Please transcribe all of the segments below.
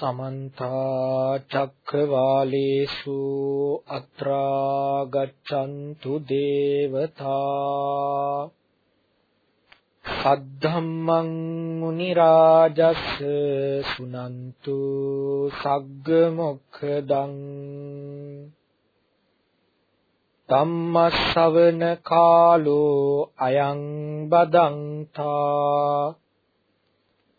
සමන්ත චක්කවාලේසු අත්‍රා ගච්ඡන්තු දේවතා සද්ධම්මං මුනි රාජස් සුනන්තු සග්ග මොක්ඛදං ධම්මස්සවන කාලෝ අයං බදන්තා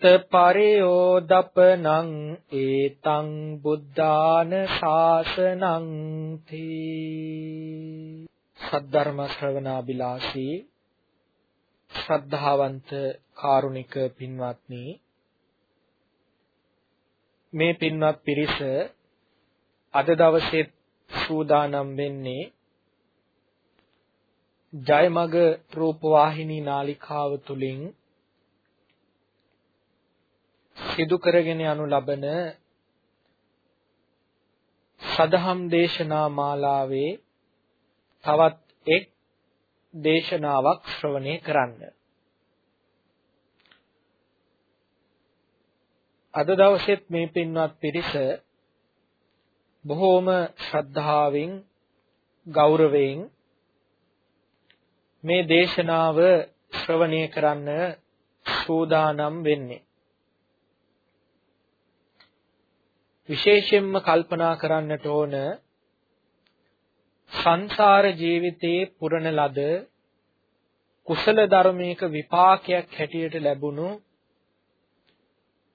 පරයෝදපනං ඒතං බුද්ධාන ශාසනං තී සද්ධර්ම ශ්‍රවණාබිලාසී ශ්‍රද්ධාවන්ත කාරුණික පින්වත්නි මේ පින්වත් පිරිස අද දවසේ සූදානම් වෙන්නේ ජයමග රූපවාහිනී නාලිකාව තුලින් සිදු කරගෙන යනු ලබන සදහම් දේශනා මාලාවේ තවත් එක් දේශනාවක් ශ්‍රවණය කරන්න. අද දවසෙත් මේ පින්වත් පිරිස බොහෝම ශ්‍රද්ධාවෙන් ගෞරවයෙන් මේ දේශනාව ශ්‍රවණය කරන්න සූදානම් වෙන්නේ විශේෂයෙන්ම කල්පනා කරන්නට ඕන සංසාර ජීවිතයේ පුරන ලද කුසල ධර්මයක විපාකයක් හැටියට ලැබුණු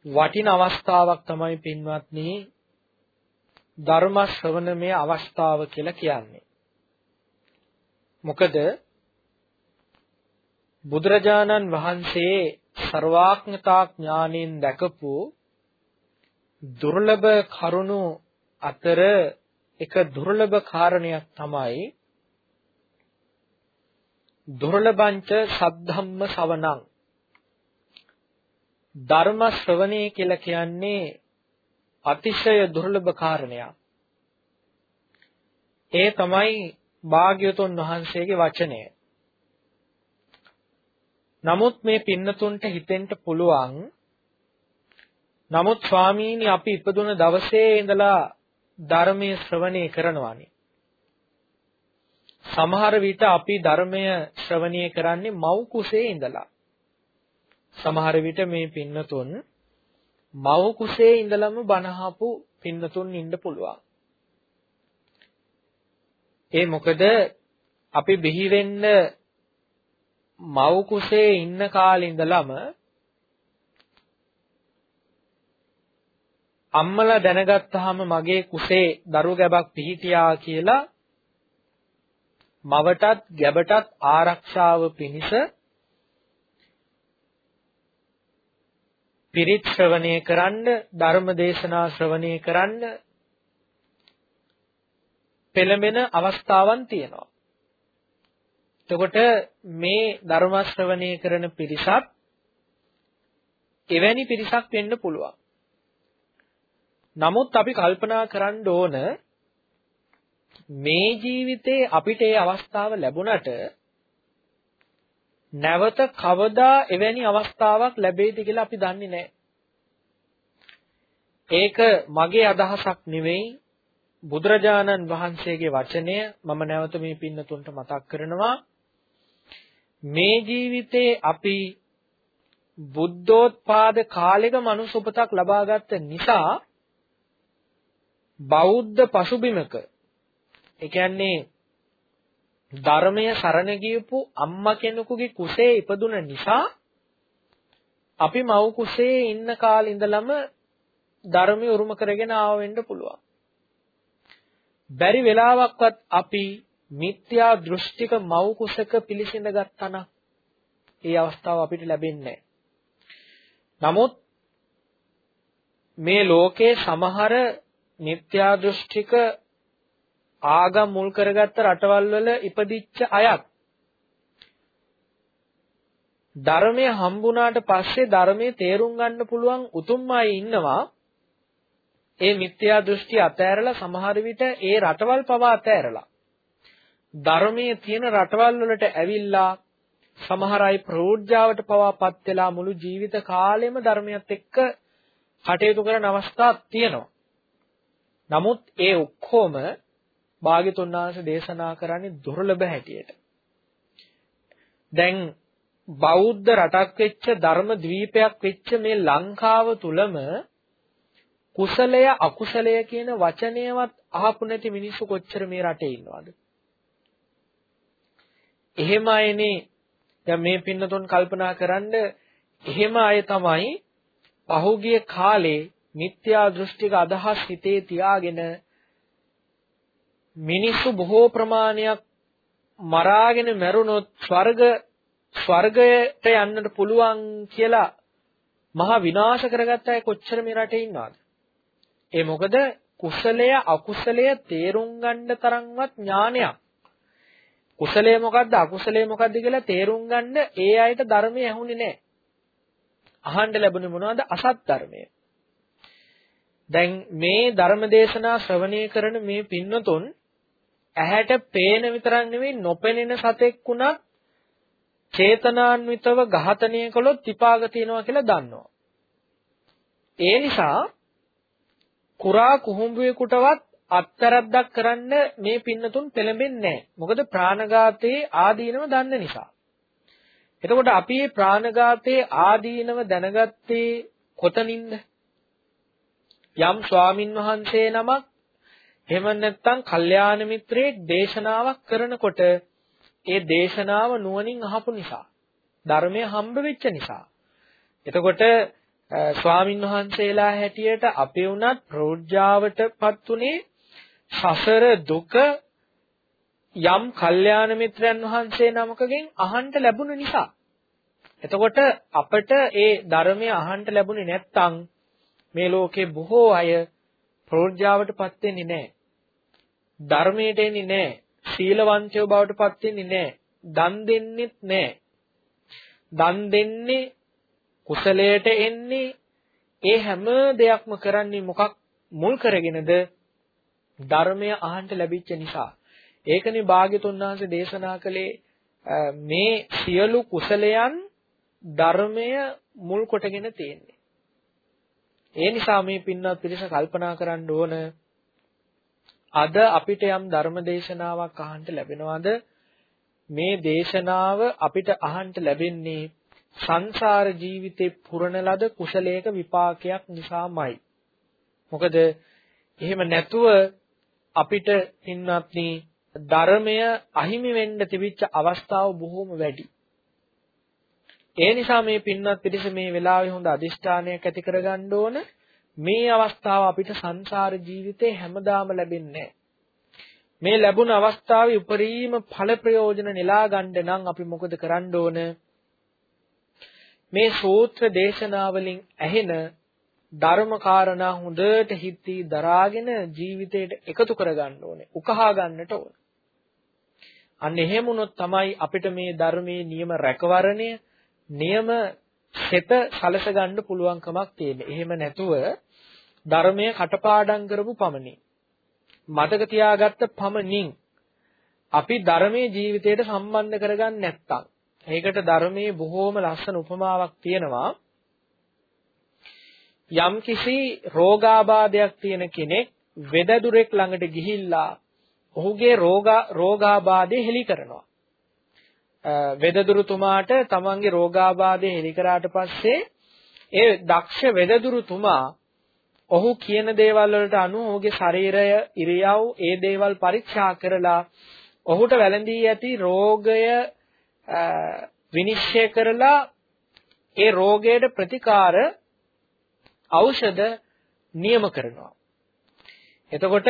වටින අවස්ථාවක් තමයි පින්වත්නි ධර්ම ශ්‍රවණමය අවස්ථාව කියලා කියන්නේ. මොකද බුදුරජාණන් වහන්සේ ਸਰවාඥතා ඥාණයෙන් දැකපු දුර්ලභ කරුණු අතර එක දුර්ලභ කාරණයක් තමයි දුර්ලභංච සද්ධම්ම ශවණං ධර්ම ශ්‍රවණය කියලා කියන්නේ අතිශය දුර්ලභ කාරණයක්. ඒ තමයි භාග්‍යවතුන් වහන්සේගේ වචනය. නමුත් මේ පින්නතුන්ට හිතෙන්න පුළුවන් නමුත් ස්වාමීනි අපි ඉපදුන දවසේ ඉඳලා ධර්මයේ ශ්‍රවණය කරනවානේ. සමහර විට අපි ධර්මය ශ්‍රවණය කරන්නේ මව් කුසේ ඉඳලා. සමහර විට මේ පින්නතුන් මව් කුසේ ඉඳලම බනහපු පින්නතුන් ඉන්න පුළුවන්. ඒ මොකද අපි බිහි වෙන්න මව් කුසේ ඉන්න කාලේ ඉඳලම අම්මලා දැනගත්තාම මගේ කුසේ දරු ගැබක් පිහිටියා කියලා මවටත් ගැබටත් ආරක්ෂාව පිණිස පිරිත් ශ්‍රවණය කරන්න ධර්ම දේශනා ශ්‍රවණය කරන්න පෙළඹෙන අවස්ථාවන් තියෙනවා. එතකොට මේ ධර්ම ශ්‍රවණය කරන පිරිසත් එවැනි පිරිසක් වෙන්න පුළුවන්. නමුත් අපි කල්පනා කරන්න ඕන මේ ජීවිතේ අපිට ඒ අවස්ථාව ලැබුණට නැවත කවදා එවැනි අවස්ථාවක් ලැබෙයිද කියලා අපි දන්නේ නැහැ. ඒක මගේ අදහසක් නෙවෙයි බුදුරජාණන් වහන්සේගේ වචනය මම නැවත මේ පින්නතුන්ට මතක් කරනවා මේ ජීවිතේ අපි බුද්ධෝත්පාද කාලෙක මනුස්ස උපතක් ලබාගත්ත නිසා බෞද්ධ පසුබිමක ඒ කියන්නේ ධර්මය සරණ ගියපු අම්මා කෙනෙකුගේ කුසේ ඉපදුන නිසා අපි මව් කුසේ ඉන්න කාලේ ඉඳලම ධර්මය උරුම කරගෙන ආව වෙන්න පුළුවන්. බැරි වෙලාවක්වත් අපි මිත්‍යා දෘෂ්ටික මව් කුසක පිළිසිඳ ගත්තා නම් ඒ අවස්ථාව අපිට ලැබෙන්නේ නමුත් මේ ලෝකේ සමහර මිත්‍යා දෘෂ්ටික ආගම් මුල් කරගත්ත රටවල් වල ඉපදිච්ච අයත් ධර්මය හම්බුණාට පස්සේ ධර්මයේ තේරුම් ගන්න පුළුවන් උතුම් අය ඉන්නවා ඒ මිත්‍යා දෘෂ්ටි අතෑරලා සමහර විට ඒ රටවල් පවා අතෑරලා ධර්මයේ තියෙන රටවල් වලට ඇවිල්ලා සමහර අය ප්‍රෝඥාවට පවාපත් වෙලා මුළු ජීවිත කාලෙම ධර්මයත් එක්ක කටයුතු කරන අවස්ථා තියෙනවා. නමුත් ඒ ඔක්කොම භාග්‍යතුන් වහන්සේ දේශනා කරන්නේ දුර්ලභ හැටියට. දැන් බෞද්ධ රටක් වෙච්ච ධර්ම ද්වීපයක් වෙච්ච මේ ලංකාව තුලම කුසලය අකුසලය කියන වචනයවත් අහපු නැති මිනිස්සු කොච්චර මේ රටේ ඉන්නවද? එහෙම අයනේ දැන් මේ පින්නතුන් කල්පනා කරන්න එහෙම අය තමයි පහුගිය කාලේ මිත්‍යා දෘෂ්ටික අදහස් හිතේ තියාගෙන මිනිස්සු බොහෝ ප්‍රමාණයක් මරාගෙන මැරුණොත් ස්වර්ග ස්වර්ගයට යන්නට පුළුවන් කියලා මහා විනාශ කරගත්ත අය කොච්චර මේ රටේ ඉන්නවද? ඒ මොකද කුසලය අකුසලය තේරුම් ගන්න තරම්වත් ඥානයක්. කුසලය මොකද්ද අකුසලය මොකද්ද කියලා තේරුම් ගන්න ඒ අයට ධර්මය ඇහුනේ නැහැ. අහන්න ලැබුණේ මොනවද? අසත් ධර්මය. දැන් මේ ධර්ම දේශනා ශ්‍රවණය කරන මේ පින්නතුන් ඇහැට පේන විතරක් නෙවෙයි නොපෙනෙන සතෙක් වුණත් චේතනාන්විතව ඝාතනය කළොත් විපාක තියෙනවා කියලා දන්නවා. ඒ නිසා කුරා කුහුඹුවෙකුටවත් අත්තරද්දක් කරන්න මේ පින්නතුන් පෙළඹෙන්නේ නැහැ. මොකද ප්‍රාණඝාතයේ ආදීනව දන්න නිසා. එතකොට අපි මේ ප්‍රාණඝාතයේ ආදීනව දැනගත්තේ කොතනින්ද? යම් ස්වාමින් වහන්සේ නමක් එහෙම නැත්නම් කල්යාණ මිත්‍රයෙක් දේශනාවක් කරනකොට ඒ දේශනාව නුවණින් අහපු නිසා ධර්මය හම්බ වෙච්ච නිසා. එතකොට ස්වාමින් වහන්සේලා හැටියට අපේ උනත් ප්‍රෝජ්ජාවටපත් උනේ සසර දුක යම් කල්යාණ මිත්‍රයන් වහන්සේ නමකගෙන් අහන්න ලැබුණ නිසා. එතකොට අපට ඒ ධර්මය අහන්න ලැබුණේ නැත්නම් මේ ලෝකේ බොහෝ අය ප්‍රෝජ්ජාවටපත් වෙන්නේ නැහැ ධර්මයට එන්නේ නැහැ. සීලවන්තයෝ බවට පත් වෙන්නේ නැහැ. දන් දෙන්නෙත් නැහැ. දන් දෙන්නේ කුසලයට එන්නේ ඒ හැම දෙයක්ම කරන්නේ මොකක් මුල් කරගෙනද ධර්මය අහන්න ලැබිච්ච නිසා. ඒකනේ භාග්‍යතුන් වහන්සේ දේශනා කළේ මේ සියලු කුසලයන් ධර්මය මුල් කොටගෙන තියෙන්නේ. ඒ නිසා මේ පින්වත් පිරිස කල්පනා කරන්න ඕන අද අපිට යම් ධර්ම දේශනාවක් අහන්න ලැබෙනවද? මේ දේශනාව අපිට අහන්න ලැබෙන්නේ සංසාර ජීවිතේ පුරන ලද කුසලයක විපාකයක් නිසාමයි. මොකද එහෙම නැතුව අපිට පින්වත්නි ධර්මය අහිමි වෙන්න තිබිච්ච අවස්ථාව බොහෝම වැඩි. ඒ නිසා මේ පින්වත් පිරිස මේ වෙලාවේ හොඳ අදිෂ්ඨානයක් ඇති කරගන්න ඕන. මේ අවස්ථාව අපිට සංසාර ජීවිතේ හැමදාම ලැබෙන්නේ මේ ලැබුණ අවස්ථාවේ උපරිම ඵල ප්‍රයෝජන නෙලා ගන්න නම් අපි මොකද කරන්න ඕන? මේ සූත්‍ර දේශනාවලින් ඇහෙන ධර්ම කාරණා හොඳට හිතී දරාගෙන ජීවිතයට එකතු කරගන්න ඕනේ. උකහා ගන්නට ඕන. අන්න එහෙම වුණොත් තමයි අපිට මේ ධර්මයේ නියම රැකවරණය නියම සෙත සලස ගන්න පුළුවන්කමක් තියෙන්නේ. එහෙම නැතුව ධර්මය කටපාඩම් කරපු පමණින් මතක තියාගත්ත පමණින් අපි ධර්මයේ ජීවිතයට සම්බන්ධ කරගන්නේ නැත්තම් ඒකට ධර්මයේ බොහෝම ලස්සන උපමාවක් තියෙනවා යම්කිසි රෝගාබාධයක් තියෙන කෙනෙක් වෙදදුරෙක් ළඟට ගිහිල්ලා ඔහුගේ රෝගා රෝගාබාධය හෙලි කරනවා වෙදදුරුතුමාට තමන්ගේ රෝගාබාධය හෙලි කරාට පස්සේ ඒ දක්ෂ වෙදදුරුතුමා ඔහු කියන දේවල් වලට අනුව ඔහුගේ ශරීරය ඉරියව් ඒ දේවල් පරීක්ෂා කරලා ඔහුට වැළඳී ඇති රෝගය විනිශ්චය කරලා ඒ රෝගයට ප්‍රතිකාර ඖෂධ නියම කරනවා. එතකොට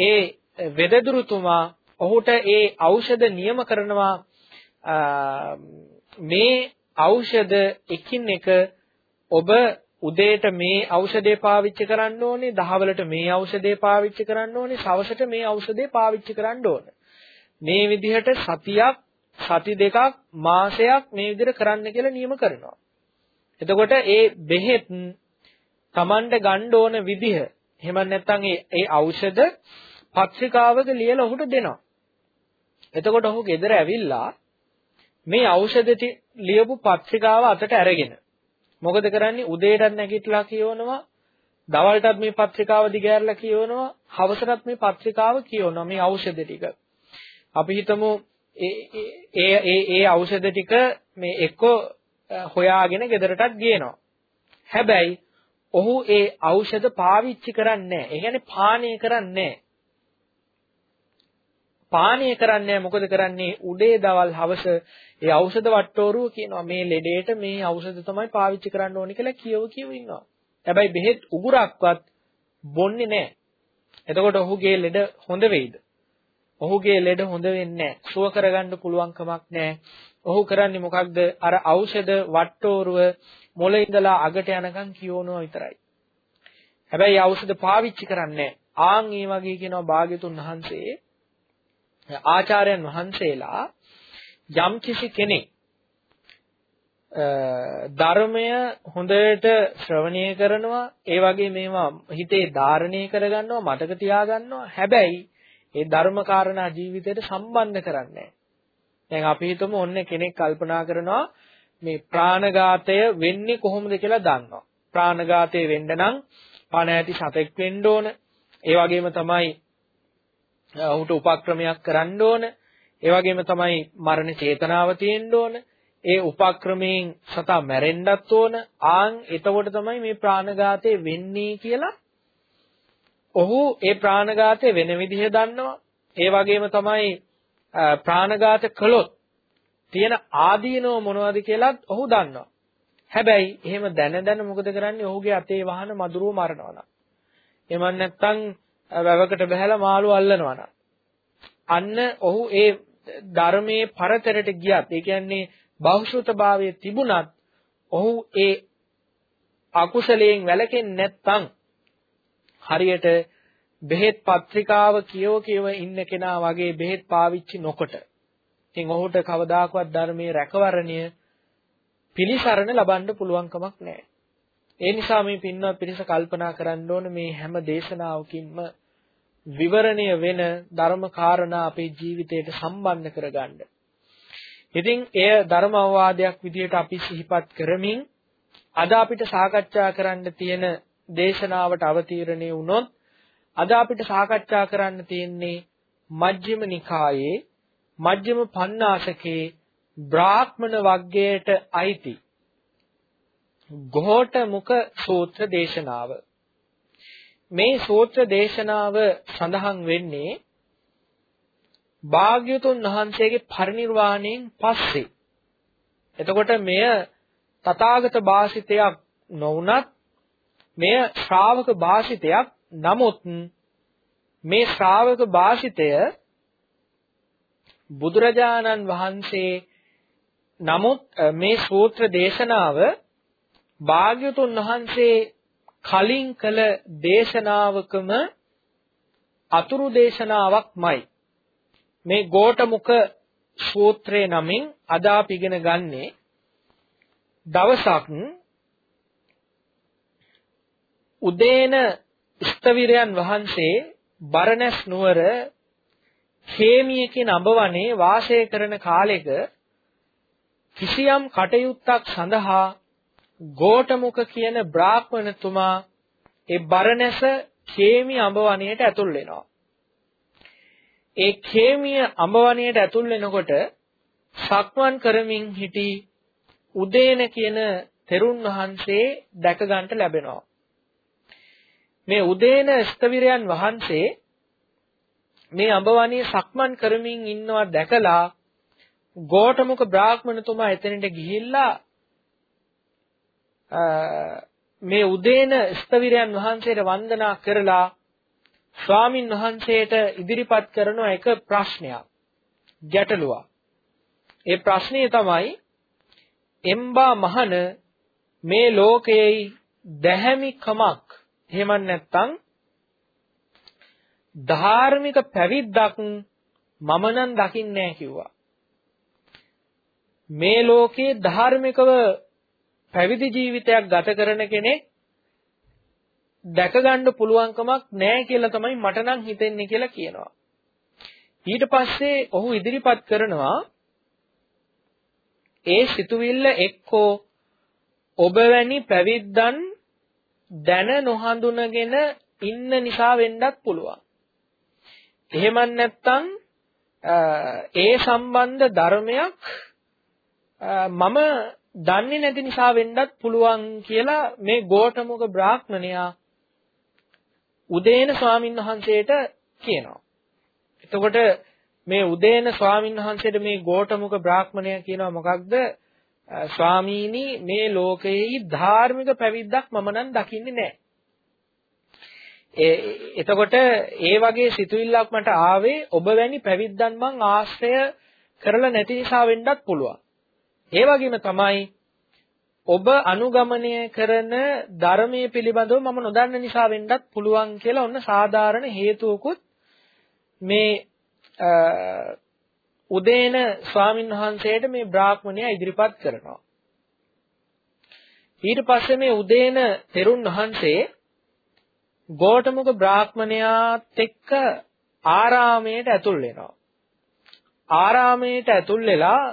ඒ වෙදදුරුතුමා ඔහුට ඒ ඖෂධ නියම කරනවා මේ ඖෂධ එකින් එක ඔබ උදේට මේ ඖෂධය පාවිච්චි කරන්න ඕනේ, දහවලට මේ ඖෂධය පාවිච්චි කරන්න ඕනේ, සවසට මේ ඖෂධය පාවිච්චි කරන්න ඕනේ. මේ විදිහට සතියක්, සති දෙකක්, මාසයක් මේ විදිහට කරන්න කියලා නියම කරනවා. එතකොට ඒ බෙහෙත් Tamande ගන්න ඕන විදිහ, එහෙම නැත්නම් ඒ ඒ ඖෂධ පත්‍රිකාවක ලියලා ඔහුට දෙනවා. එතකොට ඔහු ගෙදර ඇවිල්ලා මේ ඖෂධ ලියපු පත්‍රිකාව අතට අරගෙන මොකද කරන්නේ උදේටත් නැගිටලා කියවනවා දවල්ටත් මේ පත්‍රිකාව දිගහැරලා කියවනවා හවසටත් මේ පත්‍රිකාව කියවනවා මේ ඖෂධ ටික අපි හිතමු ඒ ඒ ඒ ඖෂධ ටික මේ එක්ක හොයාගෙන ගෙදරටත් ගේනවා හැබැයි ඔහු ඒ ඖෂධ පාවිච්චි කරන්නේ නැහැ. ඒ කියන්නේ පානය කරන්නේ නැහැ. පානීය කරන්නේ මොකද කරන්නේ උදේ දවල් හවස ඒ ඖෂධ වට්ටෝරුව කියනවා මේ ලෙඩේට මේ ඖෂධ තමයි පාවිච්චි කරන්න ඕනේ කියලා කියව කියව ඉන්නවා. හැබැයි බෙහෙත් උගුරක්වත් බොන්නේ නැහැ. එතකොට ඔහුගේ ලෙඩ හොඳ වෙයිද? ඔහුගේ ලෙඩ හොඳ වෙන්නේ නැහැ. සුව කරගන්න පුළුවන් කමක් නැහැ. ඔහු කරන්නේ මොකක්ද? අර ඖෂධ වට්ටෝරුව මොළ ඉඳලා අගට යනකම් කියවනවා විතරයි. හැබැයි ඖෂධ පාවිච්චි කරන්නේ ආන් ඒ වගේ කියනවා භාග්‍යතුන් වහන්සේ ආචාර්යයන් වහන්සේලා යම් කිසි කෙනෙක් ධර්මය හොඳට ශ්‍රවණය කරනවා ඒ වගේ මේවා හිතේ ධාරණය කරගන්නවා මතක තියාගන්නවා. හැබැයි ඒ ධර්ම කාරණා ජීවිතයට සම්බන්ධ කරන්නේ දැන් අපි හිතමු ඔන්න කෙනෙක් කල්පනා කරනවා මේ ප්‍රාණඝාතය වෙන්නේ කොහොමද කියලා දන්නවා. ප්‍රාණඝාතය වෙන්න නම් පණ ඇති සතෙක් වෙන්න ඕන. ඒ වගේම තමයි ඔහුට උපක්‍රමයක් කරන්න ඕන. ඒ වගේම තමයි මරණ චේතනාව තියෙන්න ඕන. ඒ උපක්‍රමයෙන් සතා මැරෙන්නත් ඕන. ආන් එතකොට තමයි මේ ප්‍රාණඝාතය වෙන්නේ කියලා ඔහු ඒ ප්‍රාණඝාතය වෙන විදිහ දන්නවා. ඒ වගේම තමයි ප්‍රාණඝාත කළොත් තියෙන ආදීනව මොනවද කියලාත් ඔහු දන්නවා. හැබැයි එහෙම දැන දැන මොකද කරන්නේ? ඔහුගේ අතේ වහන මදුරුව මරනවා. එමන් නැත්තම් වැවකට බහැලා මාළු අල්ලනවා නම් අන්න ඔහු ඒ ධර්මයේ පරතරට ගියත් ඒ කියන්නේ බෞද්ධතාවයේ තිබුණත් ඔහු ඒ අකුසලයෙන් වැළකෙන්නේ නැත්නම් හරියට බෙහෙත් පත්‍රිකාව කියව කියව ඉන්න කෙනා වගේ බෙහෙත් පාවිච්චි නොකොට ඉතින් ඔහුට කවදාකවත් ධර්මයේ රැකවරණය පිළිසරණ ලබන්න පුළුවන් කමක් නැහැ. ඒ නිසා මේ පින්වත් පිරිස කල්පනා කරන්න ඕන මේ හැම දේශනාවකින්ම විවරණය වෙන ධර්ම කාරණා අපේ ජීවිතයට සම්බන්ධ කරගන්න. ඉතින් එය ධර්ම අවවාදයක් විදිහට අපි සිහිපත් කරමින් අද අපිට සාකච්ඡා කරන්න තියෙන දේශනාවට අවතීර්ණය වුණොත් අද අපිට සාකච්ඡා කරන්න තියෙන්නේ මජ්ක්‍ධිම නිකායේ මජ්ක්‍ධිම පඤ්ඤාසකේ බ්‍රාහ්මණ වග්ගයට අයිති ගෝඨ මුඛ සූත්‍ර දේශනාව මේ සූත්‍ර දේශනාව සඳහන් වෙන්නේ භාග්‍යතුන් වහන්සේගේ පරිණිරවාණයෙන් පස්සේ. එතකොට මෙය තථාගත භාෂිතයක් නොවුනත් මෙය ශ්‍රාවක භාෂිතයක්. නමුත් මේ ශ්‍රාවක භාෂිතය බුදුරජාණන් වහන්සේ නමුත් මේ සූත්‍ර දේශනාව භාග්‍යතුන් වහන්සේ කලින් කළ දේශනාවකම අතුරු දේශනාවක්මයි. මේ ගෝඨමුඛ සූත්‍රයේ නමින් අද අපි ඉගෙන ගන්නේ දවසක් උදේන ස්තවිරයන් වහන්සේ බරණැස් නුවර හේමිය කියන අඹවනේ වාසය කරන කාලෙක කිසියම් කටයුත්තක් සඳහා ගෝඨමුඛ කියන බ්‍රාහ්මණතුමා ඒ බරණැස කේමි අඹවණයට ඇතුල් වෙනවා. ඒ කේමිය අඹවණයට ඇතුල් වෙනකොට සක්මන් කරමින් සිටි උදේන කියන තෙරුන් වහන්සේ දැක ගන්නට ලැබෙනවා. මේ උදේන ස්තවිරයන් වහන්සේ මේ අඹවණේ සක්මන් කරමින් ඉන්නවා දැකලා ගෝඨමුක බ්‍රාහ්මණතුමා එතනට ගිහිල්ලා මේ උදේන ස්තවිරයන් වහන්සේට වන්දනා කරලා ස්වාමින් වහන්සේට ඉදිරිපත් කරන එක ප්‍රශ්නයක් ගැටලුවක්. ඒ ප්‍රශ්නේ තමයි එම්බා මහන මේ ලෝකයේ දැහැමි කමක් එහෙම නැත්නම් ධාර්මික පැවිද්දක් මම නම් දකින්නේ නැහැ කිව්වා. මේ ලෝකේ ධාර්මිකව පැවිදි ජීවිතයක් ගත කරන කෙනෙක් දැක ගන්න පුළුවන්කමක් නැහැ කියලා තමයි මට නම් හිතෙන්නේ කියලා කියනවා. ඊට පස්සේ ඔහු ඉදිරිපත් කරනවා ඒ සිතුවිල්ල එක්කෝ ඔබ වැනි පැවිද්දන් දැන නොහඳුනගෙන ඉන්න නිසා වෙන්නත් පුළුවන්. එහෙම නැත්නම් ඒ සම්බන්ධ ධර්මයක් මම දන්නේ නැති නිසා වෙන්නත් පුළුවන් කියලා මේ ගෝඨමුක බ්‍රාහ්මණයා උදේන ස්වාමින් වහන්සේට කියනවා. එතකොට මේ උදේන ස්වාමින් වහන්සේට මේ ගෝඨමුක බ්‍රාහ්මණයා කියනවා මොකක්ද? ස්වාමීනි මේ ලෝකයේ ධාර්මික පැවිද්දක් මම නම් දකින්නේ නැහැ. එතකොට ඒ වගේ සිතුවිල්ලක් මට ආවේ ඔබ වැනි පැවිද්දන් මං ආශ්‍රය කරලා නැති නිසා වෙන්නත් පුළුවන්. ඒ වගේම තමයි ඔබ අනුගමනය කරන ධර්මයේ පිළිබඳව මම නොදන්න නිසා වෙන්නත් පුළුවන් කියලා ඔන්න සාධාරණ හේතුවකුත් මේ උදේන ස්වාමින් වහන්සේට මේ බ්‍රාහ්මණයා ඉදිරිපත් කරනවා. ඊට පස්සේ මේ උදේන තෙරුන් වහන්සේ ගෝඨමුක බ්‍රාහ්මණයාත් එක්ක ආරාමයට ඇතුල් වෙනවා. ආරාමයට ඇතුල් වෙලා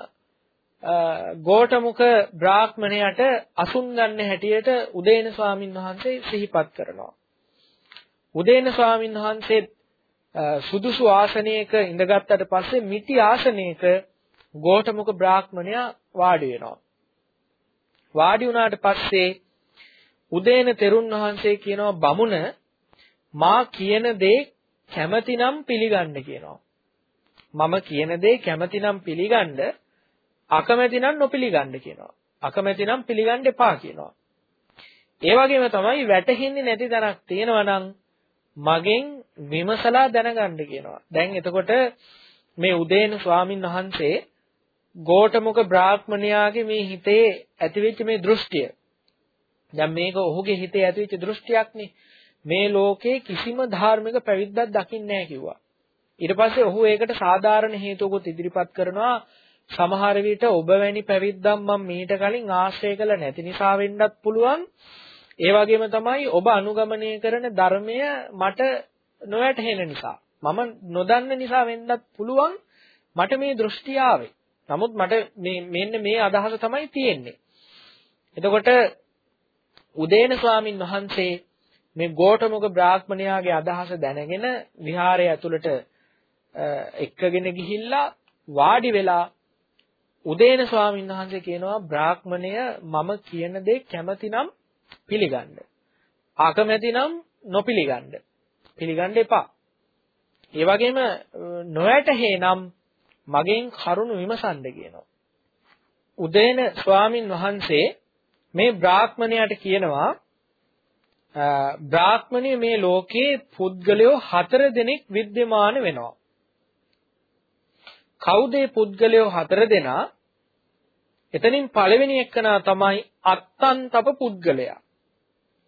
ගෝඨමුක බ්‍රාහ්මණයට අසුන් ගන්න හැටියට උදේන ස්වාමින් වහන්සේ සිහිපත් කරනවා. උදේන ස්වාමින් වහන්සේ සුදුසු ආසනයක ඉඳගත්තට පස්සේ මිටි ආසනයක ගෝඨමුක බ්‍රාහ්මණයා වාඩි වෙනවා. වාඩි වුණාට පස්සේ උදේන තෙරුන් වහන්සේ කියනවා බමුණ මා කියන දේ කැමැතිනම් පිළිගන්න කියනවා. මම කියන දේ කැමැතිනම් පිළිගන්න අකමැතිනම් නොපිළිගන්න කියනවා. අකමැතිනම් පිළිගන්න එපා කියනවා. ඒ වගේම තමයි වැටහෙන්නේ නැති තැනක් තියෙනවා නම් මගෙන් විමසලා දැනගන්න කියනවා. දැන් එතකොට මේ උදේන ස්වාමින් වහන්සේ ගෝඨමුක බ්‍රාහ්මණයාගේ මේ හිතේ ඇතිවෙච්ච මේ දෘෂ්ටිය. දැන් මේක ඔහුගේ හිතේ ඇතිවෙච්ච දෘෂ්ටියක්නේ. මේ ලෝකේ කිසිම ධාර්මික පැවිද්දක් දකින්නේ නැහැ කිව්වා. ඊට පස්සේ ඔහු ඒකට සාධාරණ හේතුවකුත් ඉදිරිපත් කරනවා. සමහර විට ඔබ වැනි පැවිද්දන් මම මීට කලින් ආශ්‍රය කළ නැති නිසා වෙන්නත් පුළුවන්. ඒ වගේම තමයි ඔබ අනුගමනය කරන ධර්මය මට නොවැටහෙන නිසා මම නොදන්න නිසා වෙන්නත් පුළුවන් මට මේ දෘෂ්ටි ආවේ. නමුත් මට මේ මෙන්න මේ අදහස තමයි තියෙන්නේ. එතකොට උදේන ස්වාමින් වහන්සේ මේ ගෝඨමුග බ්‍රාහ්මණයාගේ අදහස දැනගෙන විහාරය ඇතුළට එක්කගෙන ගිහිල්ලා වාඩි වෙලා උදේන ස්වාමීන් වහන්සේ කියනවා බ්‍රාහ්මණය මම කියන දේ කැමතිනම් පිළිගන්න. අකමැතිනම් නොපිළිගන්න. පිළිගන්න එපා. ඒ වගේම නොයැටහෙනම් මගෙන් කරුණ විමසන්න කියනවා. උදේන ස්වාමින් වහන්සේ මේ බ්‍රාහ්මණයාට කියනවා බ්‍රාහ්මණය මේ ලෝකේ පුද්ගලයෝ හතර දෙනෙක් विद्यमान වෙනවා. කවුද මේ පුද්ගලයෝ හතර දෙනා? එතනින් පළවෙනි එකනා තමයි අත්තන්තප පුද්ගලයා.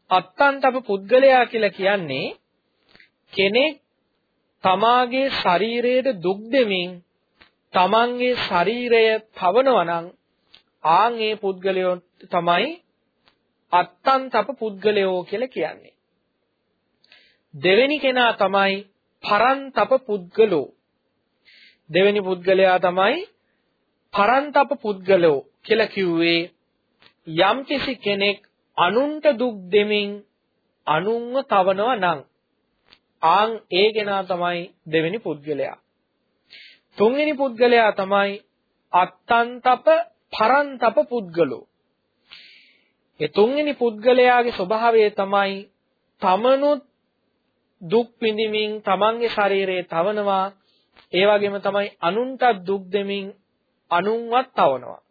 අත්තන්තප පුද්ගලයා කියලා කියන්නේ කෙනෙක් තමාගේ ශරීරයට දුක් දෙමින් තමන්ගේ ශරීරය තවනවා නම් ආන් ඒ පුද්ගලයෝ තමයි අත්තන්තප පුද්ගලයෝ කියලා කියන්නේ. දෙවෙනි කෙනා තමයි පරන්තප පුද්ගලෝ. දෙවෙනි පුද්ගලයා තමයි පරන්තප පුද්ගලෝ කියලා කිව්වේ යම්කිසි කෙනෙක් අනුන්ට දුක් දෙමින් අනුන්ව තවනවා නම් ආන් ඒ කෙනා තමයි දෙවෙනි පුද්ගලයා. තුන්වෙනි පුද්ගලයා තමයි අත්තන්තප පරන්තප පුද්ගලෝ. ඒ තුන්වෙනි පුද්ගලයාගේ ස්වභාවය තමයි තමනුත් දුක් විඳිමින් තමන්ගේ ශරීරය තවනවා ඒ වගේම තමයි අනුන්ට දුක් දෙමින් අනුන්වත් තවනවා.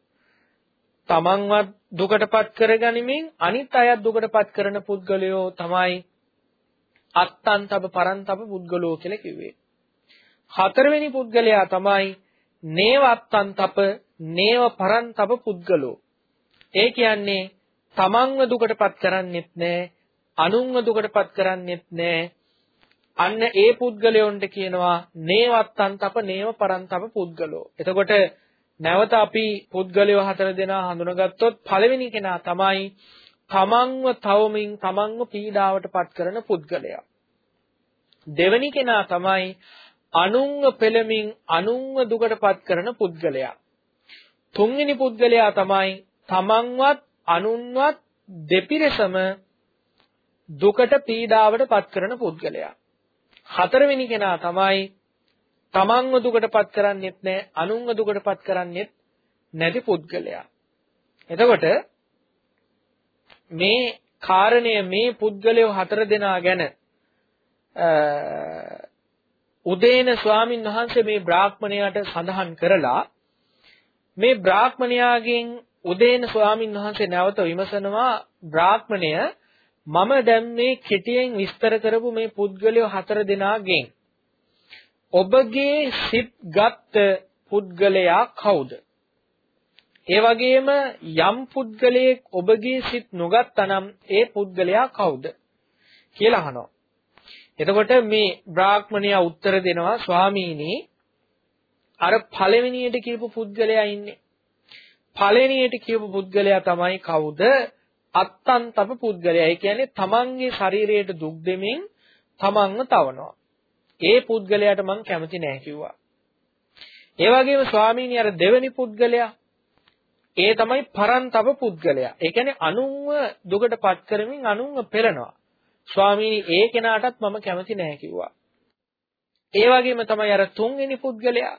තමන්වත් දුකටපත් කරගනිමින් අනිත් අයත් දුකටපත් කරන පුද්ගලයෝ තමයි අත්තන්තබ පරන්තබ පුද්ගලෝ කියලා කිව්වේ. හතරවෙනි පුද්ගලයා තමයි නේව අත්තන්තප නේව පරන්තබ පුද්ගලෝ. ඒ කියන්නේ තමන්ව දුකටපත් කරන්නෙත් නෑ අනුන්ව දුකටපත් කරන්නෙත් නෑ. අන්න ඒ පුද්ගලයොන්ට කියනවා නේවත්තන්තප නේව පරන්තප පුද්ගලෝ. එතකොට නැවත අපි පුද්ගලයෝ හතර දෙනා හඳුනගත්තොත් පළවෙනි කෙනා තමයි තමන්ව තවමින් තමන්ව පීඩාවටපත් කරන පුද්ගලයා දෙවෙනි කෙනා තමයි අනුන්ව පෙළමින් අනුන්ව දුකටපත් කරන පුද්ගලයා තුන්වෙනි පුද්ගලයා තමයි තමන්වත් අනුන්වත් දෙපිරසම දුකට පීඩාවට පත් කරන පුද්ගලයා. හතරවෙනි කෙනා තමයි තමන්ව දුකටපත් කරන්නේත් නැහැ අනුන්ව දුකටපත් කරන්නේත් නැති පුද්ගලයා. එතකොට මේ කාරණය මේ පුද්ගලයෝ හතර දෙනා ගැන උදේන ස්වාමින් වහන්සේ මේ බ්‍රාහ්මණයාට සඳහන් කරලා මේ බ්‍රාහ්මණයාගෙන් උදේන ස්වාමින් වහන්සේ නැවත විමසනවා බ්‍රාහ්මණය මම දැන් මේ කෙටියෙන් විස්තර කරපු මේ පුද්ගලයෝ හතර දෙනාගෙන් ඔබගේ සිත් ගත්ත පුද්ගලයා කවුද? ඒ වගේම යම් පුද්ගලයෙක් ඔබගේ සිත් නොගත්තනම් ඒ පුද්ගලයා කවුද? කියලා අහනවා. එතකොට මේ බ්‍රාහ්මණයා උත්තර දෙනවා ස්වාමීනි අර පළවෙනියට කියපු පුද්ගලයා ඉන්නේ. පළවෙනියට කියපු පුද්ගලයා තමයි කවුද? අත්තන්තප පුද්ගලයා. ඒ කියන්නේ තමන්ගේ ශරීරයට දුක් දෙමින් තමන්ව තවනවා. ඒ පුද්ගලයාට මං කැමති නෑ කිව්වා. ඒ වගේම ස්වාමීනි අර දෙවෙනි පුද්ගලයා ඒ තමයි පරන්තප පුද්ගලයා. ඒ කියන්නේ අනුන්ව දුකටපත් කරමින් අනුන්ව පෙරනවා. ස්වාමීනි ඒ කෙනාටත් මම කැමති නෑ කිව්වා. ඒ වගේම තමයි අර තුන්වෙනි පුද්ගලයා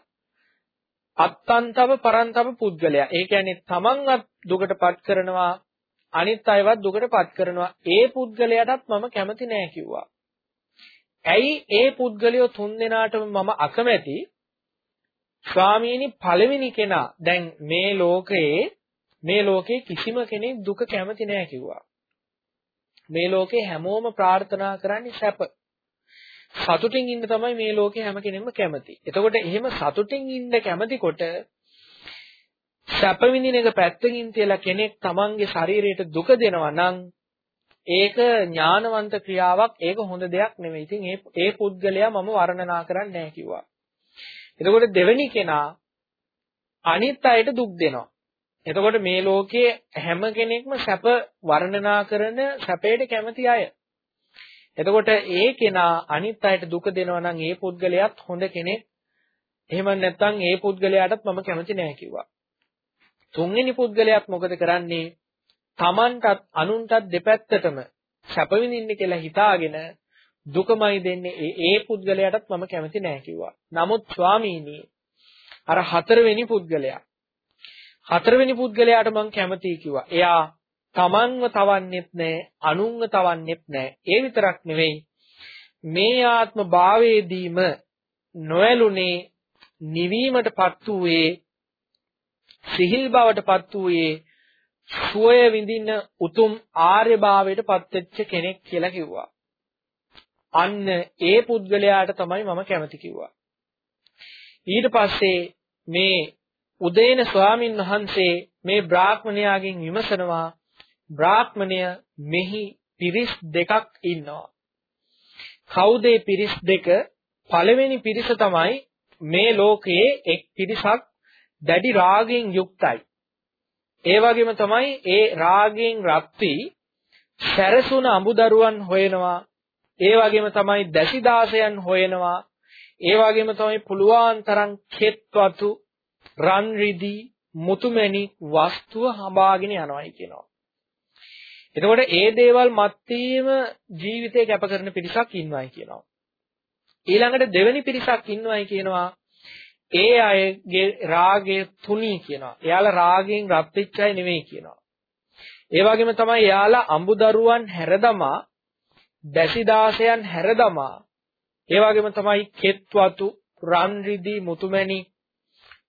අත්තන්තව පරන්තව පුද්ගලයා. ඒ කියන්නේ තමන්වත් දුකටපත් කරනවා අනිත් අයවත් දුකටපත් කරනවා. ඒ පුද්ගලයාටත් මම කැමති නෑ කිව්වා. ඇයි ඒ පුද්ගලයෝ තුන් දෙනාටම මම අකමැති? ස්වාමීනි පළවෙනි කෙනා දැන් මේ ලෝකයේ මේ ලෝකේ කිසිම කෙනෙක් දුක කැමති නෑ කිව්වා. මේ ලෝකේ හැමෝම ප්‍රාර්ථනා කරන්නේ සැප. සතුටින් ඉන්න තමයි මේ ලෝකේ හැම කෙනෙක්ම කැමති. එතකොට එහෙම සතුටින් ඉන්න කැමතිකොට සැප විඳින එක පැත්තකින් තියලා කෙනෙක් තමන්ගේ ශරීරයට දුක දෙනවා නම් ඒක ඥානවන්ත ක්‍රියාවක් ඒක හොඳ දෙයක් නෙමෙයි. ඉතින් ඒ ඒ පුද්ගලයා මම වර්ණනා කරන්නේ නැහැ කිව්වා. එතකොට දෙවෙනි කෙනා අනිත් අයට දුක් දෙනවා. එතකොට මේ ලෝකයේ හැම කෙනෙක්ම සැප වර්ණනා කරන සැපයට කැමති අය. එතකොට ඒ කෙනා අනිත් අයට දුක දෙනවා නම් ඒ පුද්ගලයාත් හොඳ කෙනෙක්. එහෙම නැත්නම් ඒ පුද්ගලයාටත් මම කැමති නෑ කිව්වා. තුන්වෙනි පුද්ගලයාත් මොකද කරන්නේ? Tamanටත් අනුන්ටත් දෙපැත්තටම සැප විඳින්න කියලා හිතාගෙන දුකමයි දෙන්නේ ඒ ඒ පුද්ගලයාටත් මම කැමති නෑ කිව්වා. නමුත් ස්වාමීනි අර හතරවෙනි පුද්ගලයා හතරවෙනි පුද්ගලයාට මම කැමතියි කිව්වා. එයා තමන්ව තවන්නෙත් නැහැ, අනුන්ව තවන්නෙත් නැහැ. ඒ විතරක් නෙවෙයි මේ ආත්ම භාවයේදීම නොයලුනේ නිවීමටපත් වූයේ සිහිල් බවටපත් වූයේ සුවය විඳින උතුම් ආර්ය භාවයටපත් වෙච්ච කෙනෙක් කියලා කිව්වා. අන්න ඒ පුද්ගලයාට තමයි මම කැමති කිව්වා. ඊට පස්සේ මේ උදේන ස්වාමින් වහන්සේ මේ බ්‍රාහ්මණයාගෙන් විමසනවා බ්‍රාහ්මණය මෙහි පිරිස් දෙකක් ඉන්නවා. කවුද පිරිස් දෙක? පළවෙනි පිරිස තමයි මේ ලෝකයේ එක් පිරිසක් දැඩි රාගයෙන් යුක්තයි. ඒ වගේම තමයි ඒ රාගයෙන් රත් වී සැරසුන අඹදරුවන් හොයනවා. ඒ වගේම තමයි දැසිදාසයන් හොයනවා. ඒ වගේම තමයි පුලුවන් තරම් කෙත්වතු රන් රිදී මුතුමැණික් වස්තුව හඹාගෙන යනවායි කියනවා. එතකොට ඒ දේවල් මැත්තේම ජීවිතේ කැප කරන පිරිසක් ඉන්නවයි කියනවා. ඊළඟට දෙවෙනි පිරිසක් ඉන්නවයි කියනවා. ඒ අයගේ රාගය තුනී කියනවා. එයාලා රාගයෙන් රත් වෙච්ච අය නෙවෙයි කියනවා. ඒ වගේම තමයි එයාලා අඹදරුවන් හැරදමා දැසිදාසයන් හැරදමා ඒ වගේම තමයි කෙත්වතු රන් රිදී මුතුමැණි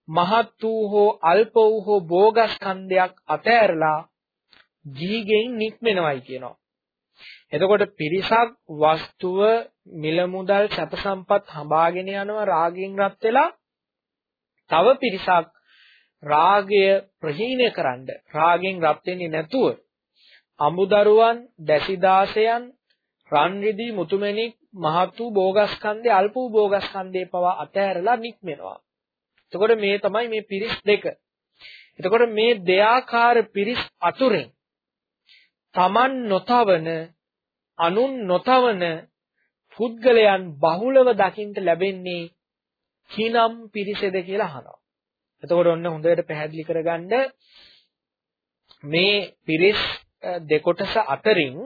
මහත් වූ හෝ අල්ප වූ හෝ භෝගස්කන්ධයක් අතෑරලා ජීගෙන් නික්මෙනවයි කියනවා. එතකොට පිරිසක් වස්තුව මිල මුදල් සැප සම්පත් හඹාගෙන යනවා රාගයෙන් රත් වෙලා තව පිරිසක් රාගය ප්‍රහීණය කරන්න රාගෙන් රත් වෙන්නේ නැතුව අමුදරුවන් දැසිදාසයන් රන් රිදී මුතුමැණික් මහත් වූ භෝගස්කන්ධේ අල්ප වූ භෝගස්කන්ධේ පවා අතහැරලා නික්මෙනවා. එතකොට මේ තමයි මේ පිරිස් දෙක. එතකොට මේ දෙයාකාර පිරිස් අතුරෙන් Taman නොතවන අනුන් නොතවන පුද්ගලයන් බහුලව දකින්න ලැබෙන්නේ කිනම් පිරිසෙද කියලා අහනවා. එතකොට ඔන්න හොඳට පැහැදිලි කරගන්න මේ පිරිස් දෙකොටස අතරින්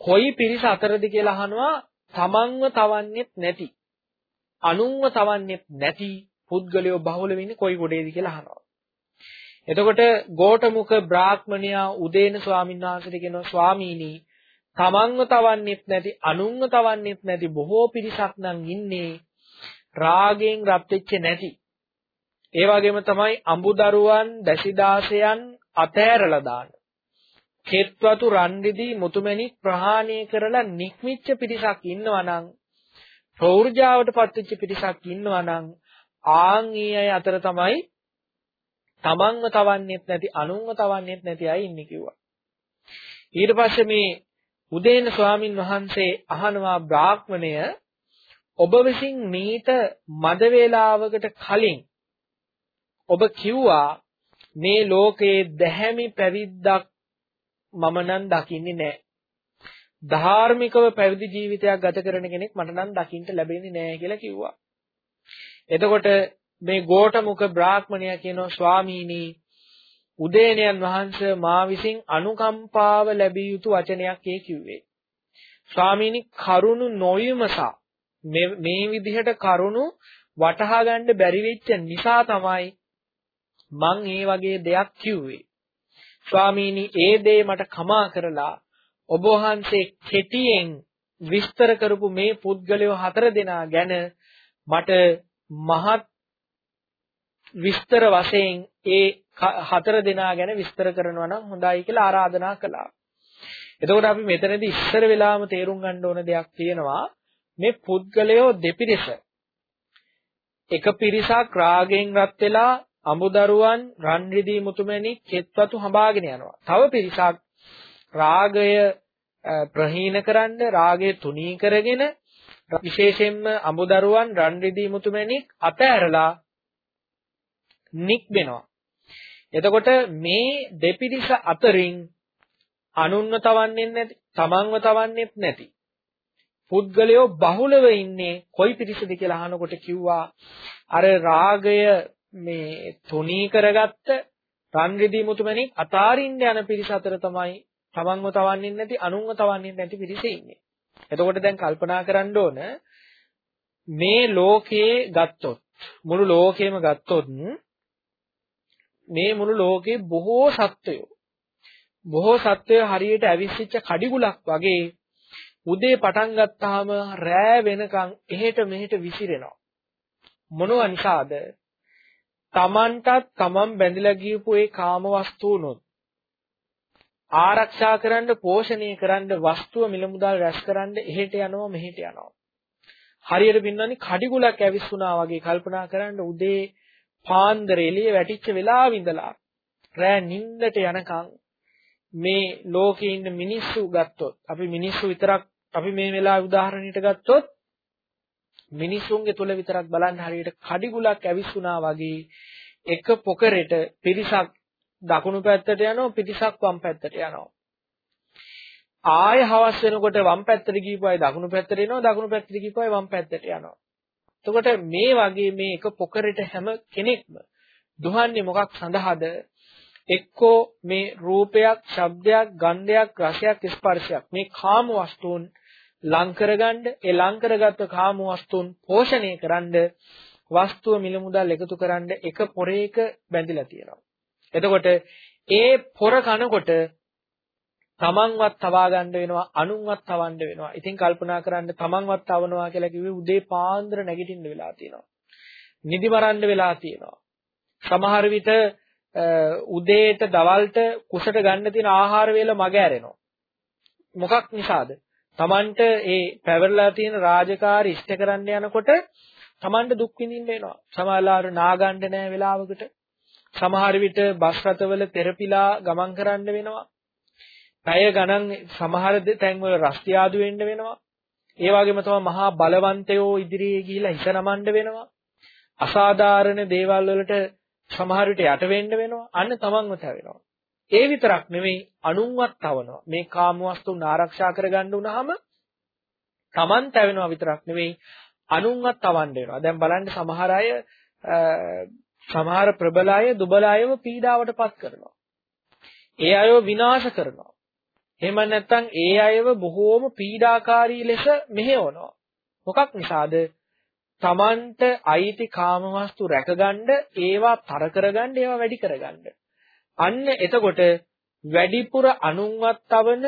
කොයි පිරිස අතරද කියලා අහනවා තමන්ව තවන්නේත් නැති අනුන්ව තවන්නේත් නැති පුද්ගලයෝ බහුල වෙන්නේ කොයි කොටේද කියලා අහනවා. එතකොට ගෝඨමුඛ බ්‍රාහ්මණයා උදේන ස්වාමීන් වහන්සේට කියනවා ස්වාමීනි තමන්ව තවන්නේත් නැති අනුන්ව තවන්නේත් නැති බොහෝ පිරිසක් නම් ඉන්නේ රාගයෙන් රත් වෙච්ච නැති. ඒ වගේම තමයි අඹුදරුවන් දැසිදාසයන් අතෑරලා දාන. කෙත්වතු රන් රිදී මුතුමැණික් ප්‍රහාණය කරලා නික්මිච්ච පිරිසක් ඉන්නවා නම් ප්‍රෞර්ජාවට පත්වෙච්ච පිරිසක් ඉන්නවා නම් ආන් ඒ අය අතර තමයි තමන්ව තවන්නේත් නැති අනුන්ව තවන්නේත් නැති අය ඉන්නේ කිව්වා. ඊට පස්සේ මේ උදේන ස්වාමින් වහන්සේ අහනවා බ්‍රාහ්මණය ඔබ විසින් මීට මද වේලාවකට කලින් ඔබ කිව්වා මේ ලෝකයේ දැහැමි පැවිද්දක් මම නම් දකින්නේ නැහැ. ධාර්මිකව පැවිදි ජීවිතයක් ගත කරන කෙනෙක් මට නම් දකින්න ලැබෙන්නේ නැහැ කියලා කිව්වා. එතකොට මේ ගෝඨමුඛ බ්‍රාහ්මණයා කියනවා ස්වාමීනි උදේනයන් වහන්සේ මා විසින් අනුකම්පාව ලැබිය යුතු වචනයක් ඒ කිව්වේ. ස්වාමීනි කරුණු නොයමසා මේ විදිහට කරුණු වටහා ගන්න බැරි වෙච්ච නිසා තමයි මං ඒ වගේ දෙයක් කිව්වේ. ස්වාමීනි ඒ දේ මට කමා කරලා ඔබ වහන්සේ කෙටියෙන් විස්තර කරපු මේ පුද්ගලයෝ හතර දෙනා ගැන මට මහත් විස්තර වශයෙන් ඒ හතර දෙනා ගැන විස්තර කරනවා නම් හොඳයි කියලා ආරාධනා කළා. එතකොට අපි මෙතනදී ඉස්සර වෙලාම තේරුම් ගන්න ඕන දෙයක් තියෙනවා මේ පුද්ගලයෝ දෙපිරිස. එක පිරිසක් රාගෙන් රත් වෙලා අමුදරුවන් රන් රිදී මුතුමැණි කෙත්වතු හඹාගෙන යනවා. තව පිරිසක් රාගය ප්‍රහීන කරන්න රාගය තුනී කරගෙන විශේෂයෙන්ම අමුදරුවන් රන් රිදී මුතුමැණි අතෑරලා නික්බෙනවා. එතකොට මේ දෙපිරිස අතරින් අනුන්ව තවන්නේ නැති, තමන්ව තවන්නේත් නැති. පුද්ගලයෝ බහුලව ඉන්නේ කොයි පිරිසද කියලා අහනකොට කිව්වා අර රාගය මේ තුනී කරගත්ත රන් රිදී මුතුමැණික් අතාරින්න යන පිරිස අතර තමයි තමන්ව තවන්නේ නැති අනුන්ව තවන්නේ නැති පිරිස ඉන්නේ. එතකොට දැන් කල්පනා කරන්න ඕන මේ ලෝකයේ ගත්තොත් මුළු ලෝකෙම ගත්තොත් මේ මුළු ලෝකේ බොහෝ සත්වයෝ බොහෝ සත්වයෝ හරියට ඇවිස්සිච්ච කඩිගුලක් වගේ උදේ පටන් ගත්තාම රෑ වෙනකන් එහෙට මෙහෙට විසිරෙනවා. මොනවා නිසාද? තමන්ටත් තමන් බැඳිලා ගියපු ඒ කාම වස්තුනොත් ආරක්ෂා කරන්න පෝෂණය කරන්න වස්තුව මිලමුදල් රැස් කරන්න එහෙට යනවා මෙහෙට යනවා. හරියට පින්නන්නේ කඩිගුලක් ඇවිස්සුනා වගේ කල්පනා කරන්න උදේ පාන්දර එළිය වැටිච්ච වෙලාව ඉඳලා රෑ නිින්දට යනකම් මේ ලෝකේ ඉන්න මිනිස්සු ගත්තොත් අපි මිනිස්සු විතරක් අපි මේ වෙලාවේ උදාහරණයට ගත්තොත් මිනිසුන්ගේ තුල විතරක් බලන්න හරියට කඩිගුලක් ඇවිස්සුනා වගේ එක පොකරෙට පිරිසක් දකුණු පැත්තට යනවා පිරිසක් වම් පැත්තට යනවා. ආය හවස් වෙනකොට වම් පැත්තට ගිහපු අය දකුණු පැත්තට එනවා දකුණු පැත්තට ගිහපු අය වම් පැත්තට යනවා. එතකොට මේ වගේ මේ එක පොකරෙට හැම කෙනෙක්ම දුහන්නේ මොකක් සඳහාද? එක්කෝ මේ රූපයක්, ශබ්දයක්, ගන්ධයක්, රසයක්, ස්පර්ශයක් මේ කාම වස්තුන් ලං කරගන්න ඒ ලං කරගත්තු කාම වස්තුන් පෝෂණය කරන්න වස්තුව මිල මුදල් එකතු කරන්න එක පොරේක බැඳිලා තියෙනවා. එතකොට ඒ පොර කනකොට තමන්වත් තවා ගන්න වෙනවා අනුන්වත් තවන්න වෙනවා. ඉතින් කල්පනා කරන්න තමන්වත් තවනවා කියලා කිව්වේ උදේ පාන්දර නැගිටින්න වෙලා තියෙනවා. නිදි මරන්න වෙලා තියෙනවා. සමහර විට උදේට දවල්ට කුසට ගන්න තියෙන ආහාර වේල මග ඇරෙනවා. මොකක් නිසාද? Tamanට ඒ පැවරලා තියෙන රාජකාරී ඉෂ්ට කරන්න යනකොට Tamanට දුක් විඳින්න වෙනවා. සමහරවිට නාගන්න නැහැ වෙලාවකට. සමහර විට බස් රථවල තෙරපිලා ගමන් කරන්න වෙනවා. පැය ගණන් සමහර තැන්වල රස්තියාදු වෙන්න වෙනවා. ඒ වගේම තමයි මහා බලවන්තයෝ ඉදිරියේ ගිහිලා හිස නමන්න වෙනවා. අසාධාරණ දේවල් වලට සමහර විට යට වෙන්න වෙනවා. අන්න තමන්ව තැවෙනවා. ඒ විතරක් නෙවෙයි අනුන්වත් තවනවා. මේ කාම වස්තුන් ආරක්ෂා කරගන්න උනහම තමන් තැවෙනවා විතරක් නෙවෙයි අනුන්වත් තවන්න වෙනවා. දැන් බලන්න සමහර අය සමහර ප්‍රබල අය දුබල අයව පීඩාවටපත් කරනවා. ඒ අයව විනාශ කරනවා. එහෙම නැත්නම් ඒ අයව බොහෝම පීඩාකාරී ලෙස මෙහෙවනවා. මොකක් නිසාද? තමන්ට අයිති කාමවස්තු රැකගන්න ඒවා තර කරගන්න ඒවා වැඩි කරගන්න. අන්න එතකොට වැඩිපුර අනුන්වත් තවන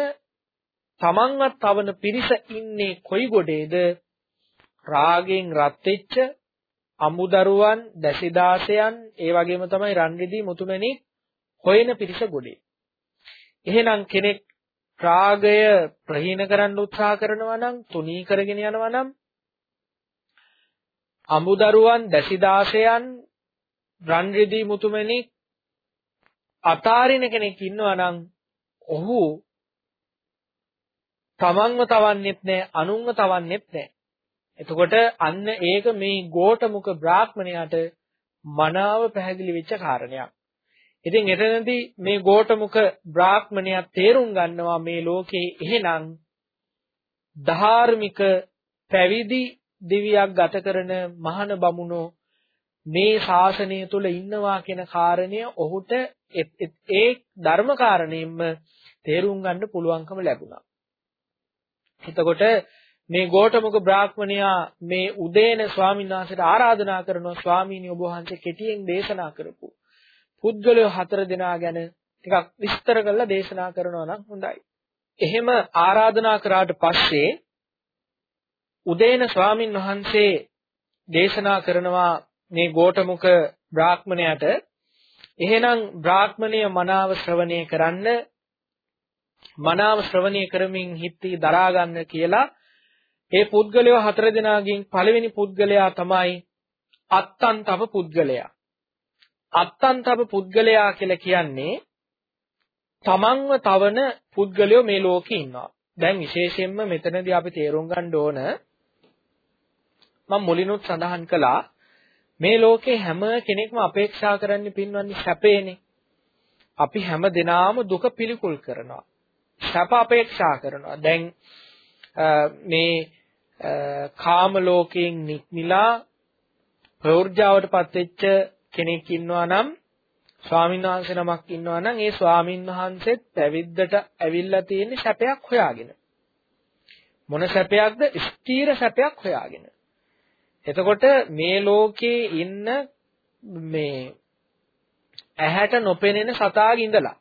තමන්වත් තවන පිරිස ඉන්නේ කොයි ගොඩේද රාගෙන් රත් වෙච්ච අමුදරුවන් දැසිදාසයන් ඒ වගේම තමයි රන්රිදී මුතුමැණි හොයන පිරිස ගොඩේ. එහෙනම් කෙනෙක් රාගය ප්‍රහීන කරන්න උත්සාහ කරනවා නම් තුනී කරගෙන යනවා නම් අමුදරුවන් දැසිදාසයන් රන්රිදී මුතුමැණි අතාරින කෙනෙක් ඉන්නවා නම් ඔහු තමන්ව තවන්නෙත් නැහැ අනුන්ව තවන්නෙත් නැහැ. එතකොට අන්න ඒක මේ ගෝඨමුක බ්‍රාහ්මණයාට මනාව පැහැදිලි වෙච්ච කාරණයක්. ඉතින් එතනදී මේ ගෝඨමුක බ්‍රාහ්මණයා තේරුම් ගන්නවා මේ ලෝකේ එහෙනම් ධාර්මික පැවිදි දිවියක් ගත කරන මහාන බමුණෝ මේ ශාසනය තුල ඉන්නවා කියන කාරණය ඔහුට ඒ ධර්ම කාරණයෙන්ම තේරුම් ගන්න පුළුවන්කම ලැබුණා. එතකොට මේ ගෝඨමුක බ්‍රාහ්මණයා මේ උදේන ස්වාමීන් වහන්සේට ආරාධනා කරනවා ස්වාමීනි ඔබ වහන්සේ කෙටියෙන් දේශනා කරපු පුද්ගලයෝ හතර දෙනා ගැන ටිකක් විස්තර කරලා දේශනා කරනවා නම් හොඳයි. එහෙම ආරාධනා කරාට පස්සේ උදේන ස්වාමින් වහන්සේ දේශනා කරනවා මේ ගෝඨමුක බ්‍රාහ්මණයට එහෙනම් බ්‍රාහ්මණය මනාව ශ්‍රවණය කරන්න මනාව ශ්‍රවණය කරමින් හිතී දරා ගන්න කියලා ඒ පුද්ගලයෝ හතර දෙනාගෙන් පළවෙනි පුද්ගලයා තමයි අත්තන්තව පුද්ගලයා. අත්තන්තව පුද්ගලයා කියලා කියන්නේ තමන්ව තවන පුද්ගලයෝ මේ ලෝකේ ඉන්නවා. දැන් විශේෂයෙන්ම මෙතනදී අපි තේරුම් ගන්න ඕන මම මුලිනුත් සඳහන් කළා මේ ලෝකේ හැම කෙනෙක්ම අපේක්ෂා කරන්නේ පින්වන්නේ සැපේනේ. අපි හැම දිනාම දුක පිළිකුල් කරනවා. සැප අපේක්ෂා කරනවා. දැන් මේ කාම ලෝකයෙන් නික්මිලා ප්‍රවෘජාවටපත් වෙච්ච කෙනෙක් ඉන්නවා නම් ස්වාමීන් වහන්සේ නමක් ඉන්නවා නම් ඒ ස්වාමීන් වහන්සේත් පැවිද්දට ඇවිල්ලා තියෙන සැපයක් හොයාගෙන මොන සැපයක්ද ස්ථීර සැපයක් හොයාගෙන එතකොට මේ ලෝකේ ඉන්න මේ ඇහැට නොපෙනෙන සතාගේ ඉඳලා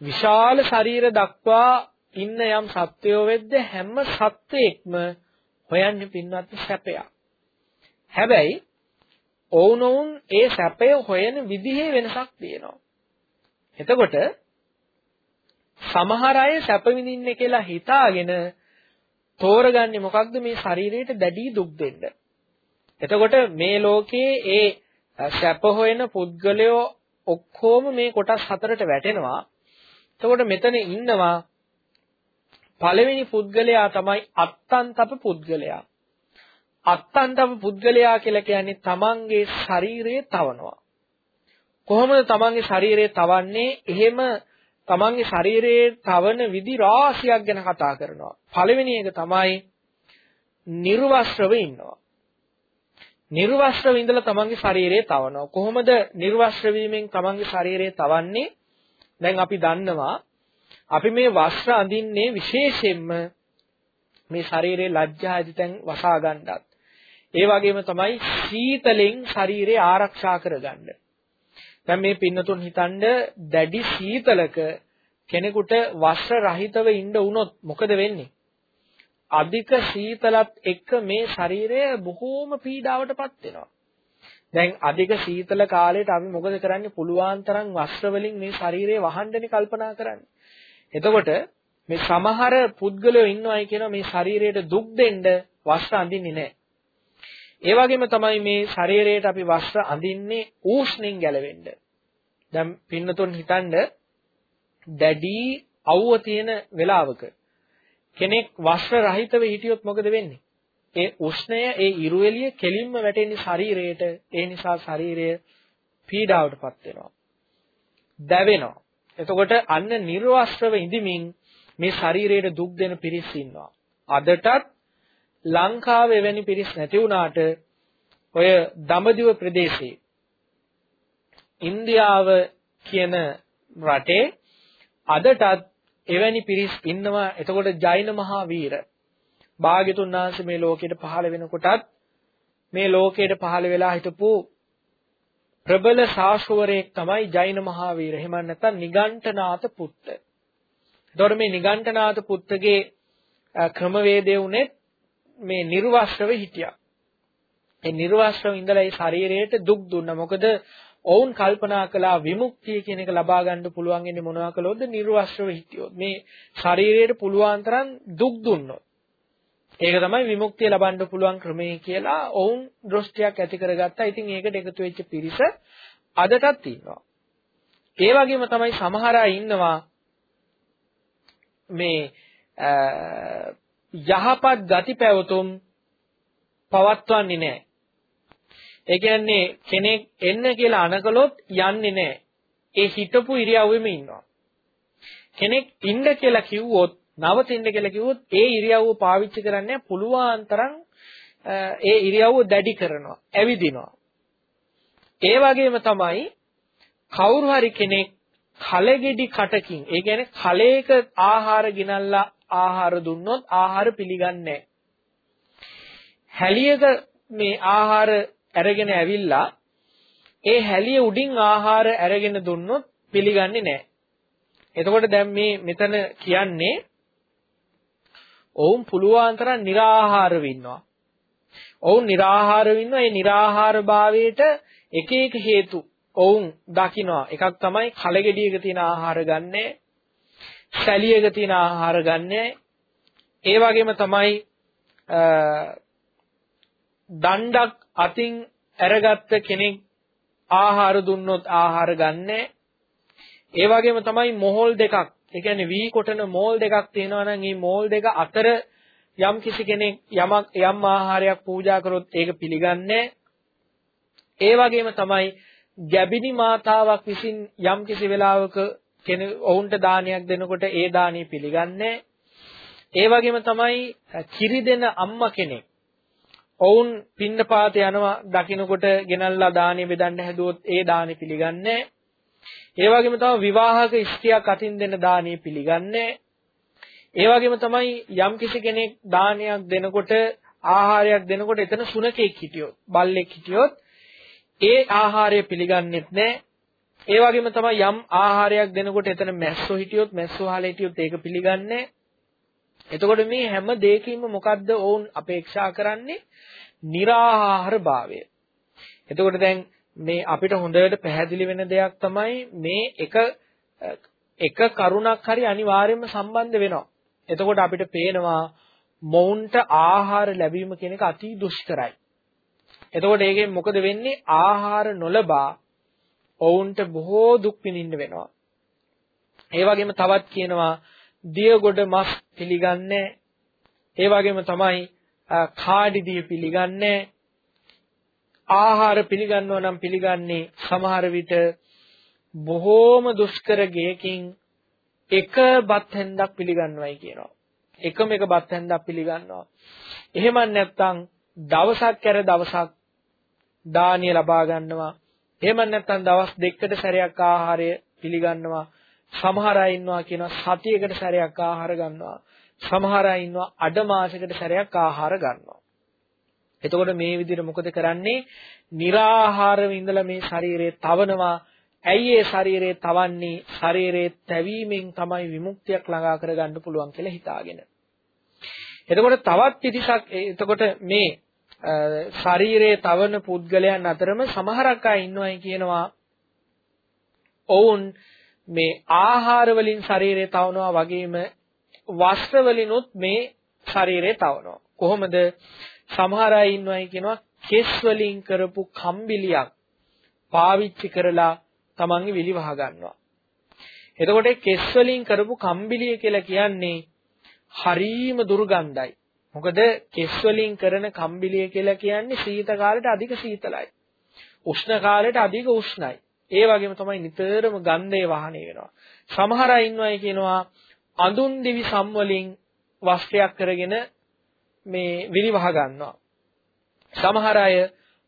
විශාල ශරීර දක්වා ඉන්න යම් සත්වයෝ වෙද්ද හැම සත්වයක්ම හොයන්නේ පින්වත් සැපයක්. හැබැයි ඔවුනොවුන් ඒ සැපය හොයන විදිහේ වෙනසක් තියෙනවා. එතකොට සමහර අය සැප විඳින්නේ කියලා හිතාගෙන තෝරගන්නේ මොකක්ද මේ ශරීරයට දැඩි දුක් දෙන්න. එතකොට මේ ලෝකයේ ඒ සැප හොයන පුද්ගලයෝ ඔක්කොම මේ කොටස් හතරට වැටෙනවා. එතකොට මෙතන ඉන්නවා පළවෙනි පුද්ගලයා තමයි අත්තන්තප පුද්ගලයා. අත්තන්තප පුද්ගලයා කියලා කියන්නේ තමන්ගේ ශරීරය තවනවා. කොහොමද තමන්ගේ ශරීරය තවන්නේ? එහෙම තමන්ගේ ශරීරයේ තවන විදි රාශියක් ගැන කතා කරනවා. පළවෙනි එක තමයි නිර්වස්ත්‍රව ඉන්නවා. නිර්වස්ත්‍රව ඉඳලා තමන්ගේ ශරීරය තවනවා. කොහොමද නිර්වස්ත්‍ර වීමෙන් තමන්ගේ ශරීරය තවන්නේ? දැන් අපි දන්නවා අපි මේ වස්ත්‍ර අඳින්නේ විශේෂයෙන්ම මේ ශරීරයේ ලැජ්ජා ඇතිතෙන් වසා ගන්නත්. ඒ වගේම තමයි සීතලෙන් ශරීරය ආරක්ෂා කරගන්න. දැන් මේ පින්නතුන් හිතනද දැඩි සීතලක කෙනෙකුට වස්ත්‍ර රහිතව ඉන්න වුණොත් මොකද වෙන්නේ? අධික සීතලත් එක්ක මේ ශරීරය බොහෝම පීඩාවටපත් වෙනවා. දැන් අධික සීතල කාලයට අපි මොකද කරන්නේ? පුළුවන් තරම් වස්ත්‍ර වලින් මේ ශරීරය වහන්නනේ කල්පනා කරන්නේ. එතකොට මේ සමහර පුද්ගලයෝ ඉන්නවයි කියනවා මේ ශරීරයට දුක් දෙන්න වස්ත්‍ර අඳින්නේ නැහැ. ඒ වගේම තමයි මේ ශරීරයට අපි වස්ත්‍ර අඳින්නේ ඌෂ්ණෙන් ගැලවෙන්න. දැන් පින්නතුන් හිතන්න දැඩි අවුව තියෙන වෙලාවක කෙනෙක් වස්ත්‍ර රහිතව හිටියොත් මොකද වෙන්නේ? ඒ උෂ්ණය ඒ ඉරු එළිය කෙලින්ම වැටෙන්නේ ශරීරයට. ඒ නිසා ශරීරය පීඩාවටපත් වෙනවා. දැවෙනවා. එතකොට අන්න නිර්වස්ත්‍රව ඉඳිමින් මේ ශරීරයට දුක් දෙන පිරිස් ඉන්නවා. අදටත් ලංකාවේ එවැනි පිරිස් නැති වුණාට ඔය දඹදිව ප්‍රදේශයේ ඉන්දියාව කියන රටේ අදටත් එවැනි පිරිස් ඉන්නවා එතකොට ජෛන මහා වීර භාග්‍යතුන් වහන්සේ මේ ලෝකෙට පහළ වෙනකොටත් මේ ලෝකෙට පහළ වෙලා හිටපු ප්‍රබල ශාස්ත්‍රවරයෙක් තමයි ජෛන මහා වීර. එහෙම නැත්නම් නිගණ්ඨනාත පුත්ත. එතකොට මේ නිගණ්ඨනාත පුත්තගේ ක්‍රමවේදය උනේ මේ නිර්වස්ත්‍රව හිටියා. ඒ නිර්වස්ත්‍රව ඉඳලා ඒ ශරීරයට දුක් දුන්නා. මොකද ඔවුන් කල්පනා කළා විමුක්තිය කියන එක ලබා ගන්න පුළුවන් ඉන්නේ මොනවා කළොත්ද නිර්වස්ත්‍රව හිටියොත්. මේ ශරීරයට පුළුවන් තරම් දුක් දුන්නොත්. ඒක තමයි විමුක්තිය ලබන්න පුළුවන් ක්‍රමය කියලා ඔවුන් දෘෂ්ටියක් ඇති කරගත්තා. ඉතින් ඒකට එකතු වෙච්ච පිරිස අදටත් ඉන්නවා. ඒ වගේම තමයි සමහර අය ඉන්නවා මේ යහපත් ගති පැවතුම් පවත්වන්නේ නැහැ. ඒ කියන්නේ කෙනෙක් එන්න කියලා අනකලොත් යන්නේ නැහැ. ඒ හිටපු ඉරියව්වෙම ඉන්නවා. කෙනෙක් ඉන්න කියලා කිව්වොත් නවතින්න කියලා කිව්වොත් ඒ ඉරියව්ව පාවිච්චි කරන්නේ පුළුවන් තරම් ඒ ඉරියව්ව දැඩි කරනවා, ඇවිදිනවා. ඒ වගේම තමයි කවුරු හරි කෙනෙක් කලගෙඩි කටකින්, ඒ කියන්නේ කලයක ආහාර ගිනල්ලා ආහාර දුන්නොත් ආහාර පිළිගන්නේ හැලියක මේ ආහාර අරගෙන ඇවිල්ලා ඒ හැලිය උඩින් ආහාර අරගෙන දුන්නොත් පිළිගන්නේ නැහැ. එතකොට දැන් මේ මෙතන කියන්නේ ඔවුන් පුළුවන් තරම් निराහාරව ඉන්නවා. ඔවුන් निराහාරව ඉන්නවා. ඒ निराහාර භාවයට එක එක හේතු ඔවුන් දකිනවා. එකක් තමයි කලගෙඩියක තියෙන ආහාර ගන්නෑ. සැලියක තියෙන ආහාර ගන්නෑ. ඒ වගේම තමයි දණ්ඩක් අතින් අරගත්ත කෙනෙක් ආහාර දුන්නොත් ආහාර ගන්නෑ. ඒ වගේම තමයි මොහොල් දෙකක් ඒ කියන්නේ වී කොටන මෝල් දෙකක් තියෙනවා නම් මේ මෝල් දෙක අතර යම් කිසි කෙනෙක් යමක් යම් ආහාරයක් පූජා කරොත් ඒක පිළිගන්නේ ඒ වගේම තමයි ගැබිනි මාතාවක් විසින් යම් කිසි වෙලාවක කෙනෙක් ඔවුන්ට දානයක් දෙනකොට ඒ දානිය පිළිගන්නේ ඒ වගේම තමයි කිරි දෙන අම්මා කෙනෙක් ඔවුන් පින්නපාත යනවා දකින්නකොට ගෙනල්ලා දානි බෙදන්න හැදුවොත් ඒ දානි පිළිගන්නේ ඒ වගේම තමයි විවාහක ස්ත්‍රියක් අතින් දෙන දානිය පිළිගන්නේ. ඒ වගේම තමයි යම් කිසි කෙනෙක් දානයක් දෙනකොට ආහාරයක් දෙනකොට එතන සුනකෙක් හිටියොත්, බල්ලෙක් හිටියොත් ඒ ආහාරය පිළිගන්නෙත් නැහැ. ඒ වගේම තමයි යම් ආහාරයක් දෙනකොට එතන මැස්සෝ හිටියොත්, මැස්සෝ හාලා හිටියොත් ඒක පිළිගන්නේ එතකොට මේ හැම දෙයකින්ම මොකද්ද ඔවුන් අපේක්ෂා කරන්නේ? निराහාර භාවය. එතකොට දැන් මේ අපිට හොඳට පැහැදිලි වෙන දෙයක් තමයි මේ එක එක කරුණක් හරි අනිවාර්යයෙන්ම සම්බන්ධ වෙනවා. එතකොට අපිට පේනවා මොවුන්ට ආහාර ලැබීම කියන එක අති දුෂ්කරයි. එතකොට ඒකෙන් මොකද වෙන්නේ? ආහාර නොලබා ඔවුන්ට බොහෝ දුක් විඳින්න වෙනවා. ඒ වගේම තවත් කියනවා දියගොඩ මස් පිළිගන්නේ ඒ වගේම තමයි කාඩි දිය පිළිගන්නේ ආහාර පිළිගන්නවා නම් පිළිගන්නේ සමහර විට බොහෝම දුෂ්කර ගයකින් එක බත් හැන්දක් පිළිගන්නවයි කියනවා. එකම එක බත් හැන්දක් පිළිගන්නවා. එහෙම නැත්නම් දවසක් කර දවසක් දානිය ලබා ගන්නවා. එහෙම නැත්නම් දවස් දෙකකට සැරයක් ආහාරය පිළිගන්නවා. සමහර අය ඉන්නවා කියනවා සතියකට සැරයක් ආහාර ගන්නවා. සමහර අය ඉන්නවා අඩ මාසයකට සැරයක් ආහාර ගන්නවා. එතකොට මේ විදිහට මොකද කරන්නේ? निराහාරව ඉඳලා මේ ශරීරය තවනවා ඇයි ඒ ශරීරය තවන්නේ ශරීරයේ තැවීමෙන් තමයි විමුක්තියක් ළඟා කරගන්න පුළුවන් කියලා හිතාගෙන. එතකොට තවත් පිටිසක් එතකොට මේ ශරීරයේ තවන පුද්ගලයන් අතරම සමහරක් අය ඉන්නවයි කියනවා ඔවුන් මේ ආහාර වලින් ශරීරය තවනවා වගේම වස්ත්‍ර වලිනුත් මේ ශරීරය තවනවා. කොහොමද? සමහර අය ඉන්නවයි කියනවා කෙස් වලින් කරපු කම්බිලියක් පාවිච්චි කරලා තමන්ගේ විලි වහ ගන්නවා. එතකොට කෙස් වලින් කරපු කම්බිලිය කියලා කියන්නේ හරීම දුර්ගන්ධයි. මොකද කෙස් වලින් කරන කම්බිලිය කියලා කියන්නේ සීත කාලයට අධික සීතලයි. උෂ්ණ කාලයට අධික උෂ්ණයි. ඒ වගේම තමයි නිතරම ගන්ධය වහණය වෙනවා. සමහර අය ඉන්නවයි කියනවා අඳුන් දිවි සම් වලින් වස්ත්‍රයක් කරගෙන මේ විලිවහ ගන්නවා. සමහර අය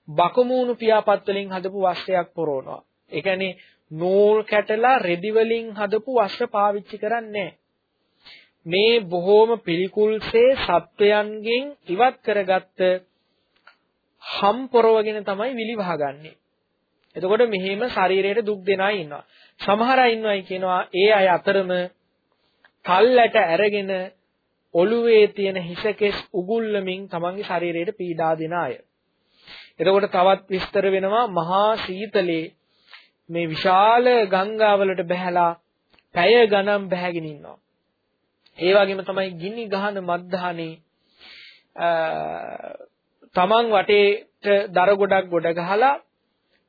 බකමූණු පියාපත් වලින් හදපු වස්ත්‍රයක් පොරවනවා. ඒ කියන්නේ නූල් කැටලා රෙදි වලින් හදපු වස්ත්‍ර පාවිච්චි කරන්නේ මේ බොහෝම පිළිකුල්සේ සත්වයන්ගෙන් ඉවත් කරගත්ත හම් පොරවගෙන තමයි විලි වහගන්නේ. එතකොට මෙහෙම ශරීරයට දුක් දෙන අය ඉන්නවා. සමහර අය ඉන්නවයි කියනවා ඒ අය අතරම කල්ැට අරගෙන ඔළුවේ තියෙන හිසකෙස් උගුල්ලමින් තමන්ගේ ශරීරයට පීඩා දෙන අය. එතකොට තවත් විස්තර වෙනවා මහා සීතලේ මේ විශාල ගංගාවලට බැහැලා පැය ගණන් බැහැගෙන ඉන්නවා. ඒ වගේම තමයි ගිනි ගහන මද්දානේ තමන් වටේට දර ගොඩක් ගොඩ ගහලා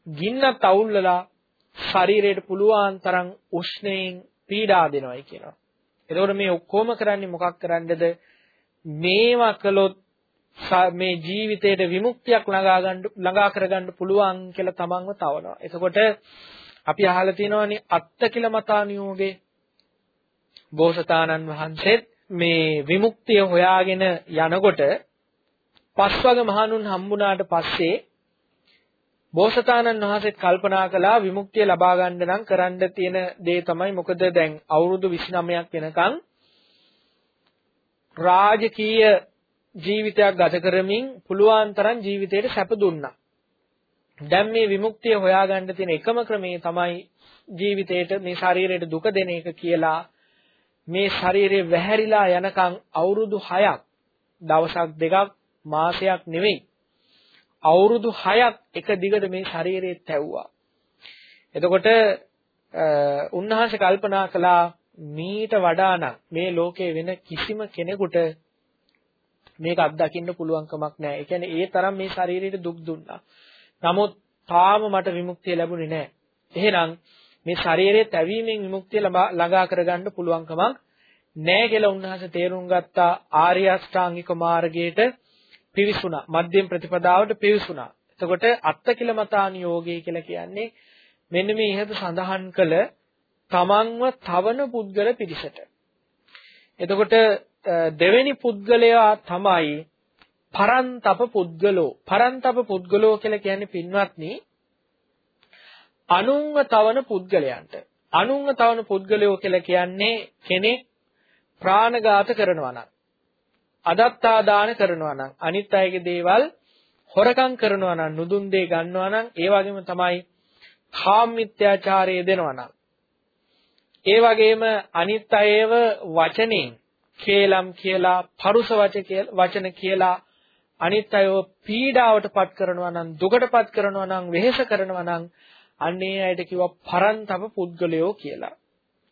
ගින්නත් අවුල්ලලා ශරීරයට පුළුවන් තරම් උෂ්ණයෙන් පීඩා දෙනවයි කියනවා. එතකොට මේ ඔක්කොම කරන්නේ මොකක් කරන්නද? මේවා කළොත් මේ ජීවිතයට විමුක්තියක් ළඟා ගන්න ළඟා කරගන්න පුළුවන් කියලා තමන්ව තවනවා. එතකොට අපි අහලා තියෙනවානේ අත්තකිල මතානියෝගේ බෝසතාණන් වහන්සේත් මේ විමුක්තිය හොයාගෙන යනකොට පස්වග මහණුන් හම්බුණාට පස්සේ බෝසතාණන් වහන්සේත් කල්පනා කළා විමුක්තිය ලබා ගන්න නම් කරන්න තියෙන දේ තමයි මොකද දැන් අවුරුදු 29ක් වෙනකන් රාජකීය ජීවිතයක් ගත කරමින් පුළුවන් තරම් ජීවිතයට සැප දුන්නා. දැන් මේ විමුක්තිය හොයාගන්න තියෙන එකම ක්‍රමය තමයි ජීවිතේට මේ ශරීරයට දුක දෙන එක කියලා මේ ශරීරය වැහැරිලා යනකම් අවුරුදු 6ක් දවසක් දෙකක් මාසයක් නෙවෙයි අවුරුදු 6ක් එක දිගට මේ ශරීරයේ තැව්වා. එතකොට උන්වහන්සේ කල්පනා කළා මීට වඩා නම් මේ ලෝකේ වෙන කිසිම කෙනෙකුට මේක අත්දකින්න පුළුවන් කමක් නැහැ. ඒ කියන්නේ ඒ තරම් මේ ශරීරයට දුක් දුන්නා. නමුත් තාම මට විමුක්තිය ලැබුණේ නැහැ. එහෙනම් මේ ශරීරයේ තැවීමෙන් විමුක්තිය ළඟා කරගන්න පුළුවන් කමක් නැහැ කියලා උන්වහන්සේ තේරුම් ගත්තා ආර්ය අෂ්ටාංගික මාර්ගයට පිවිසුණා. මධ්‍යම ප්‍රතිපදාවට පිවිසුණා. එතකොට අත්තකිලමතාන යෝගය කියලා කියන්නේ මෙන්න මේ ඉහත සඳහන් කළ තමන්ව තවන පුද්ගල පිරිසට. එතකොට දෙවෙනි පුද්ගලයා තමයි පරන්තප පුද්ගලෝ. පරන්තප පුද්ගලෝ කියලා කියන්නේ පින්වත්නි අනුන්ව තවන පුද්ගලයන්ට. අනුන්ව තවන පුද්ගලයෝ කියලා කියන්නේ කෙනෙක් ප්‍රාණඝාත කරනවා නම් අදත්තා දාන කරනවා නම් අනිත් අයගේ දේවල් හොරකම් කරනවා නම් නුදුන් දේ ගන්නවා නම් ඒ වගේම තමයි කාමමිත්‍යාචාරය දෙනවා නම් ඒ වගේම අනිත් අයව වචනෙන් කේලම් කියලා පරුස වචන කියලා අනිත් අයව පීඩාවට පත් කරනවා නම් දුකට පත් කරනවා නම් වෙහෙස කරනවා නම් අන්නේ අයට කිව්වා පරන්තප පුද්ගලයෝ කියලා.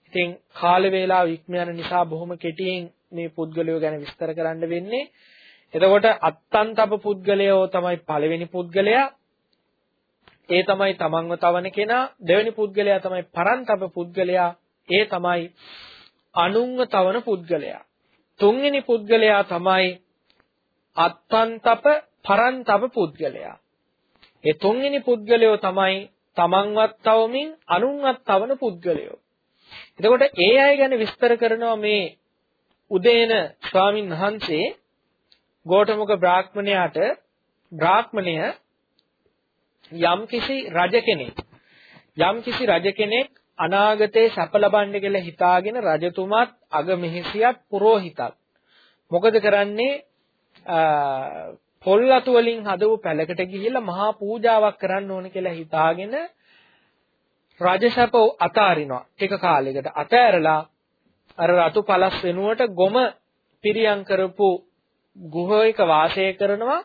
ඉතින් කාල වේලාව ඉක්ම යන නිසා බොහොම කෙටියෙන් මේ පුද්ගලයෝ ගැන විස්තර කරන්න වෙන්නේ. එතකොට අත්තන්තප පුද්ගලයෝ තමයි පළවෙනි පුද්ගලයා. ඒ තමයි තමන්ව තවන කෙනා. දෙවෙනි පුද්ගලයා තමයි පරන්තප පුද්ගලයා. ඒ තමයි අනුන්ව තවන පුද්ගලයා. තුන්වෙනි පුද්ගලයා තමයි අත්තන්තප පරන්තප පුද්ගලයා. ඒ තුන්වෙනි පුද්ගලයෝ තමයි තමන්වත් තවමින් අනුන්වත් තවන පුද්ගලයෝ. එතකොට ඒ අය ගැන විස්තර කරනවා මේ උදේන ස්වාමින් වහන්සේ ගෝඨමුඛ බ්‍රාහ්මණයාට බ්‍රාහ්මණය යම්කිසි රජ කෙනෙක් යම්කිසි රජ කෙනෙක් අනාගතේ සැප ලබන්න කියලා හිතාගෙන රජතුමාත් අගමෙහිසියත් පුරোহিතත් මොකද කරන්නේ පොල් අතු වලින් හදපු පැලකට ගිහිල්ලා මහා පූජාවක් කරන්න ඕන කියලා හිතාගෙන රජසැප අතාරිනවා. ටික කාලයකට අතෑරලා අර රතු පළස් වෙනුවට ගොම පිරියම් කරපු ගුහයක වාසය කරනවා.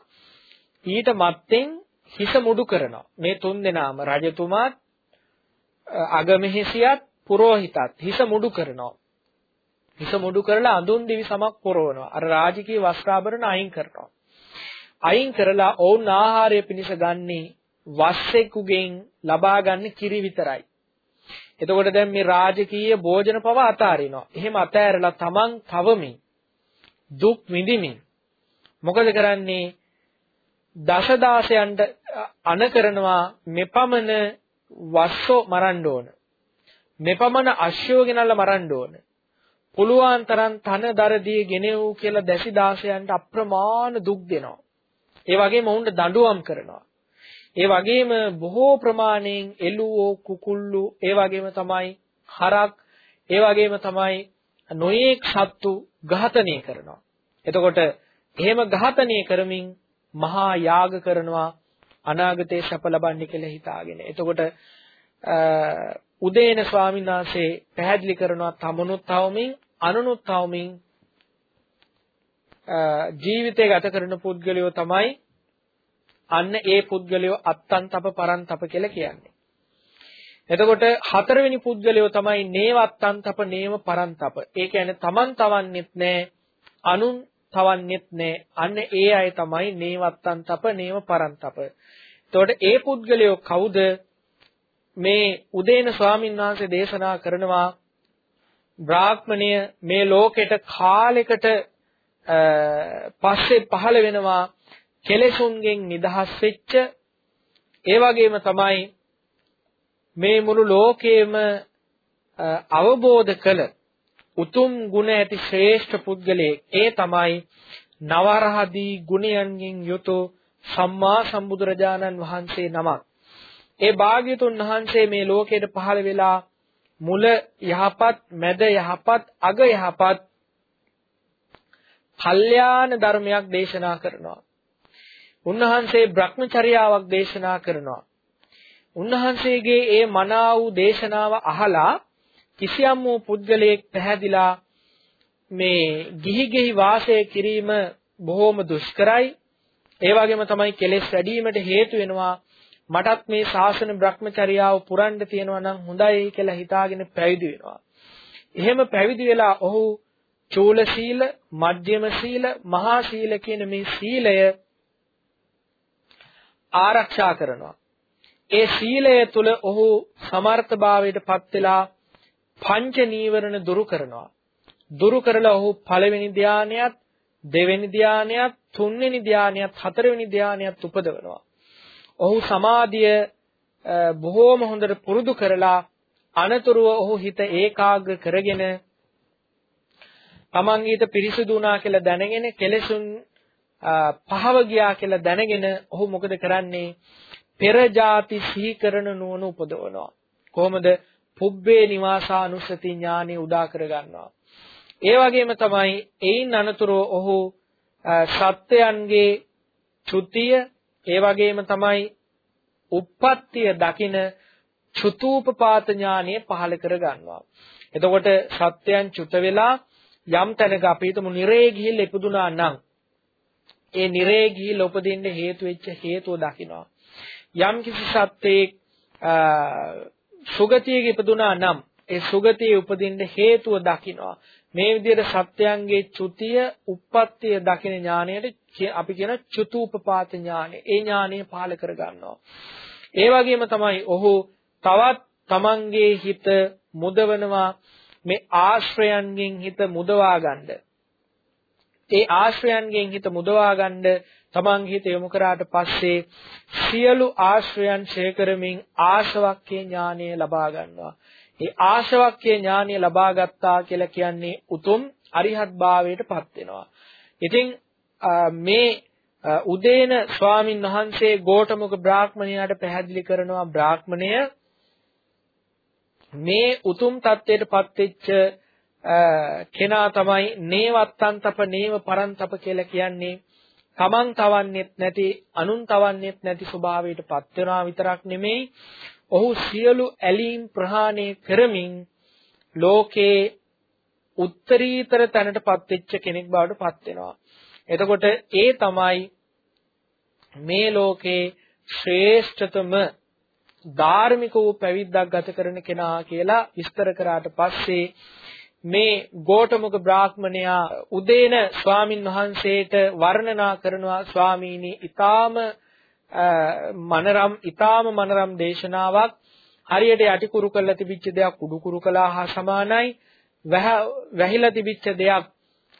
ඊට මත්තෙන් හිස මුඩු කරනවා. මේ තුන් දෙනාම රජතුමාත් අගමෙහිසියත් පුරোহিතත් හිස මුඩු කරනවා. හිස මුඩු කරලා අඳුන් දිවි සමක් පොරවනවා. අර රාජකීය වස්ත්‍රාභරණ අයින් කරනවා. අයින් කරලා ඔවුන් ආහාරය පිණිස ගන්නේ වස්සෙකුගෙන් ලබා ගන්න කිරි විතරයි. එතකොට දැන් මේ රාජකීය භෝජන පව අතාරිනවා. එහෙම අතෑරලා තමන් තවමින් දුක් විඳිමින් මොකද කරන්නේ? දසදාසයන්ට අන කරනවා මෙපමණ වස්සෝ මරන්න ඕන. මෙපමණ අශ්වය ගෙනල්ලා මරන්න ඕන. පුළුවන් තරම් තන දරදී ගෙනෙව් කියලා දැසි දාසයන්ට අප්‍රමාණ දුක් දෙනවා. ඒ වගේම ඔවුන්ට දඬුවම් කරනවා. ඒ වගේම බොහෝ ප්‍රමාණයෙන් එළුවෝ කුකුල්ලු ඒ වගේම තමයි හරක් ඒ වගේම තමයි නොයේක් සත්තු ඝාතනය කරනවා. එතකොට එහෙම ඝාතනය කරමින් මහා යාග කරනවා අනාගතේ සැප ලබන්නේ කියලා හිතාගෙන. එතකොට උදේන ස්වාමීන් වහන්සේ පැහැදිලි කරනවා තමනුත් තවමින් අනුනුත් තවමින් ජීවිතය ගත කරන පුද්ගලයෝ තමයි අන්න ඒ පුද්ගලයෝ අත්තන්තප පරන්තප කියලා කියන්නේ. එතකොට හතරවෙනි පුද්ගලයෝ තමයි නේව අත්තන්තප නේව පරන්තප. ඒ කියන්නේ තමන් තවන්නෙත් නෑ අනුන් තවන්නෙත් නෑ. අන්න ඒ අය තමයි නේව අත්තන්තප නේව පරන්තප. එතකොට ඒ පුද්ගලයෝ කවුද? මේ උදේන ස්වාමීන් වහන්සේ දේශනා කරනවා බ්‍රාහ්මණය මේ ලෝකෙට කාලයකට පස්සේ පහළ වෙනවා කෙලෙසුන්ගෙන් නිදහස් වෙච්ච ඒ වගේම තමයි මේ මුළු ලෝකයේම අවබෝධ කළ උතුම් ගුණ ඇති ශ්‍රේෂ්ඨ පුද්ගලයෙක් ඒ තමයි නවරහදී ගුණයන්ගෙන් යුතු සම්මා සම්බුදුරජාණන් වහන්සේ නමක්. ඒ භාග්‍යතුන් වහන්සේ මේ ලෝකයට පහළ වෙලා මුල යහපත්, මැද යහපත්, අග යහපත් කල්යාණ ධර්මයක් දේශනා කරනවා. උන්වහන්සේ භ්‍රමචර්යාවක් දේශනා කරනවා. උන්වහන්සේගේ ඒ මනා වූ දේශනාව අහලා කිසියම් වූ පුද්ගලයෙක් පැහැදිලා මේ ගිහි ගෙහි වාසය කිරීම බොහොම දුෂ්කරයි. ඒ වගේම තමයි කෙලෙස් වැඩිවීමට හේතු වෙනවා. මටත් මේ ශාසන භ්‍රමචර්යාව පුරන්න තියෙනවා නම් හොඳයි කියලා හිතාගෙන පැවිදි වෙනවා. එහෙම පැවිදි වෙලා ඔහු චූල සීල, මධ්‍යම සීල, මහා සීල කියන මේ සීලය ආරක්ෂා කරනවා. ඒ සීලය තුළ ඔහු සමර්ථභාවයට පත් වෙලා පංච නීවරණ දුරු කරනවා. දුරු කරලා ඔහු පළවෙනි ධානයත්, දෙවෙනි ධානයත්, තුන්වෙනි ධානයත්, හතරවෙනි ධානයත් උපදවනවා. ඔහු සමාධිය බොහෝම හොඳට පුරුදු කරලා අනතුරුව ඔහු හිත ඒකාග්‍ර කරගෙන තමන්ගේ හිත පිරිසුදු වුණා කියලා දැනගෙන කෙලෙසුන් පහව ගියා කියලා දැනගෙන ඔහු මොකද කරන්නේ? පෙර ಜಾති සිහි කරන නුවණ උපදවනවා. කොහොමද? පුබ්බේ නිවාසානුස්සති ඥානෙ උදා කර ගන්නවා. ඒ වගේම තමයි එයින් අනතුරු ඔහු සත්‍යයන්ගේ චුතිය ඒ වගේම තමයි උප්පත්තිය දකින චුතූපපාත ඥානෙ පහල කර ගන්නවා. එතකොට සත්‍යයන් චුත වෙලා යම් තැනක අපි හිතමු නිරේ ගිහිල්ලා ඉපදුනා නම් ඒ නිරේ ගිහිල්ලා උපදින්න හේතු වෙච්ච හේතුව දකිනවා. යම් කිසි සත්‍යයක් සුගතියක ඉපදුනා නම් ඒ සුගතියේ උපදින්න හේතුව දකිනවා. මේ විදිහට සත්‍යයන්ගේ චුතිය, උප්පත්තිය දකින ඥාණයට අපි කියන චුතූපපාත ඥානය. ඒ ඥානය පාල කර ගන්නවා. ඒ වගේම තමයි ඔහු තවත් තමන්ගේ හිත මුදවනවා මේ ආශ්‍රයන්ගෙන් හිත මුදවා ගන්න. ඒ ආශ්‍රයන්ගෙන් හිත මුදවා ගන්න තමන්ගේ හිත යොමු කරාට පස්සේ සියලු ආශ්‍රයන් ඡය කරමින් ආශවක්ඛේ ඥානය ලබා ගන්නවා. ඒ ආශවක්ඛේ ඥානය ලබා ගත්තා කියලා කියන්නේ උතුම් අරිහත් භාවයට පත් වෙනවා. ඉතින් මේ උදේන ස්වාමින් වහන්සේ ගෝඨමුක බ්‍රාහ්මණයාට පැහැදිලි කරනවා බ්‍රාහ්මණය මේ උතුම් தත්වයට පත් වෙච්ච කෙනා තමයි නේවත්තන්තප නේව පරන්තප කියලා කියන්නේ තමන් තවන්නෙත් නැති අනුන් තවන්නෙත් නැති ස්වභාවයට පත් වෙනවා විතරක් නෙමෙයි ඔහු සියලු ඇලීම් ප්‍රහාණය කරමින් ලෝකේ උත්තරීතර තැනටපත් වෙච්ච කෙනෙක් බවට පත් වෙනවා. එතකොට ඒ තමයි මේ ලෝකේ ශ්‍රේෂ්ඨතම ධාර්මික වූ පැවිද්දක් ගත කරන කෙනා කියලා විස්තර කරාට පස්සේ මේ ගෝඨමුක බ්‍රාහ්මණයා උදේන ස්වාමින් වහන්සේට වර්ණනා කරනවා ස්වාමීනි ඊටාම මනරම් ඊටාම මනරම් දේශනාවක්. හරියට යටි කුරු කරලා තිබිච්ච දෙයක් උඩු කුරු කළා හා සමානයි. වැහිලා තිබිච්ච දෙයක්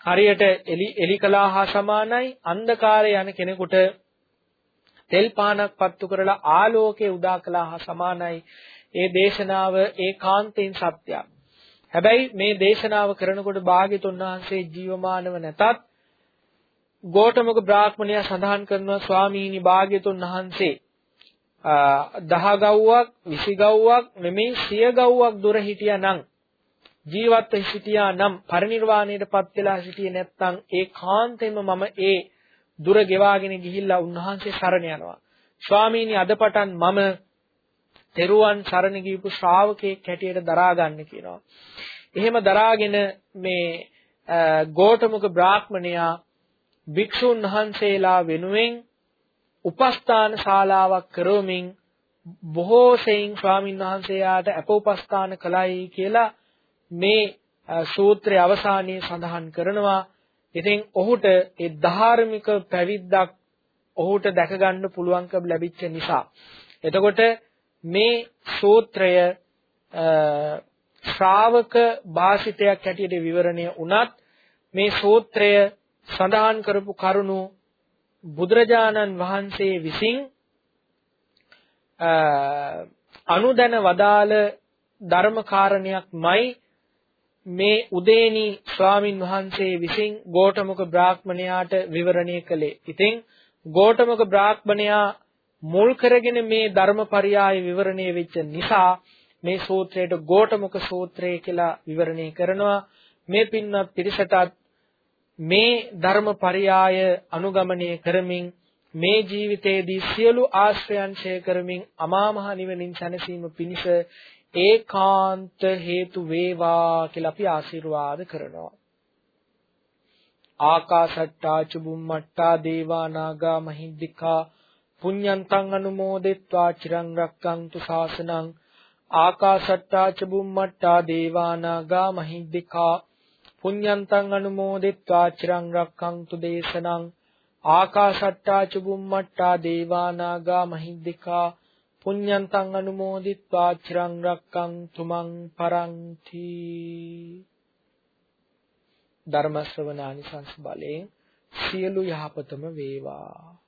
හරියට එලි එලි කළා හා සමානයි. අන්ධකාරය යන කෙනෙකුට තෙල් පානක් පත්තු කරලා ආලෝකය උදා කළා හා සමානයි. ඒ දේශනාව ඒකාන්තයෙන් සත්‍යයක්. හැබැයි මේ දේශනාව කරනකොට භාග්‍යතුන් වහන්සේ ජීවමානව නැතත් ගෝඨමක බ්‍රාහ්මණයා සඳහන් කරනවා ස්වාමීනි භාග්‍යතුන් වහන්සේ දහ ගව්වක් 20 ගව්වක් නෙමෙයි 100 ගව්වක් දුර හිටියා නම් ජීවත්ව සිටියා නම් පරිණිරවාණයටපත් වෙලා සිටියේ නැත්නම් ඒ කාන්තෙම මම ඒ දුර ගෙවාගෙන ගිහිල්ලා උන්වහන්සේ සරණ යනවා. ස්වාමීනි අද පටන් මම තෙරුවන් සරණ ගියපු ශ්‍රාවකෙක් හැටියට දරා ගන්න කියනවා. එහෙම දරාගෙන මේ ගෝඨමුක බ්‍රාහ්මණයා භික්ෂුන් වහන්සේලා වෙනුවෙන් උපස්ථාන ශාලාවක් කරවමින් බොහෝ සෙයින් ස්වාමින් වහන්සේලාට අප උපස්ථාන කළයි කියලා මේ සූත්‍රයේ අවසානයේ සඳහන් කරනවා. ඉතින් ඔහුට ඒ ධාර්මික පැවිද්දක් ඔහුට දැක ගන්න පුළුවන්කම ලැබිච්ච නිසා. එතකොට මේ සූත්‍රය ශ්‍රාවක භාෂිතයක් හැටියට විවරණය වුණත් මේ සූත්‍රය සඳහන් කරපු කරුණු බුදුරජාණන් වහන්සේ විසින් අනුදැන වදාළ ධර්ම කාරණයක්මයි මේ උදේනි ස්වාමින් වහන්සේ විසින් ගෝඨමුක බ්‍රාහ්මණයාට විවරණය කළේ. ඉතින් ගෝඨමුක බ්‍රාහ්මණයා මුල් කරගෙන මේ ධර්මපරියාය විවරණය වෙච්ච නිසා මේ සූත්‍රයට ගෝඨමුක සූත්‍රය කියලා විවරණය කරනවා. මේ පින්වත් පිරිසටත් මේ ධර්මපරියාය අනුගමනය කරමින් මේ ජීවිතයේදී සියලු ආශ්‍රයන් ඡය කරමින් අමා මහ නිවනින් සැනසීම පිණිස ඒකාන්ත හේතු වේවා කියලා අපි ආශිර්වාද කරනවා. ආකාශට්ටා චුම්මට්ටා දේවා නාග මහිද්దికා පුඤ්ඤන්තං අනුමෝදෙත්වා චිරං රක්කන්තු ශාසනං ආකාශට්ටා චුම්මට්ටා දේවා නාග මහිද්దికා පුඤ්ඤන්තං අනුමෝදෙත්වා චිරං රක්කන්තු දේශනං ආකාශට්ටා චුම්මට්ටා දේවා නාග මහිද්దికා පුඤ්ඤන්තං අනුමෝදිත්වා චිරං රක්කං තුමන් පරන්ති. ධර්ම ශ්‍රවණානිසංස බලයෙන් සියලු යහපතම වේවා.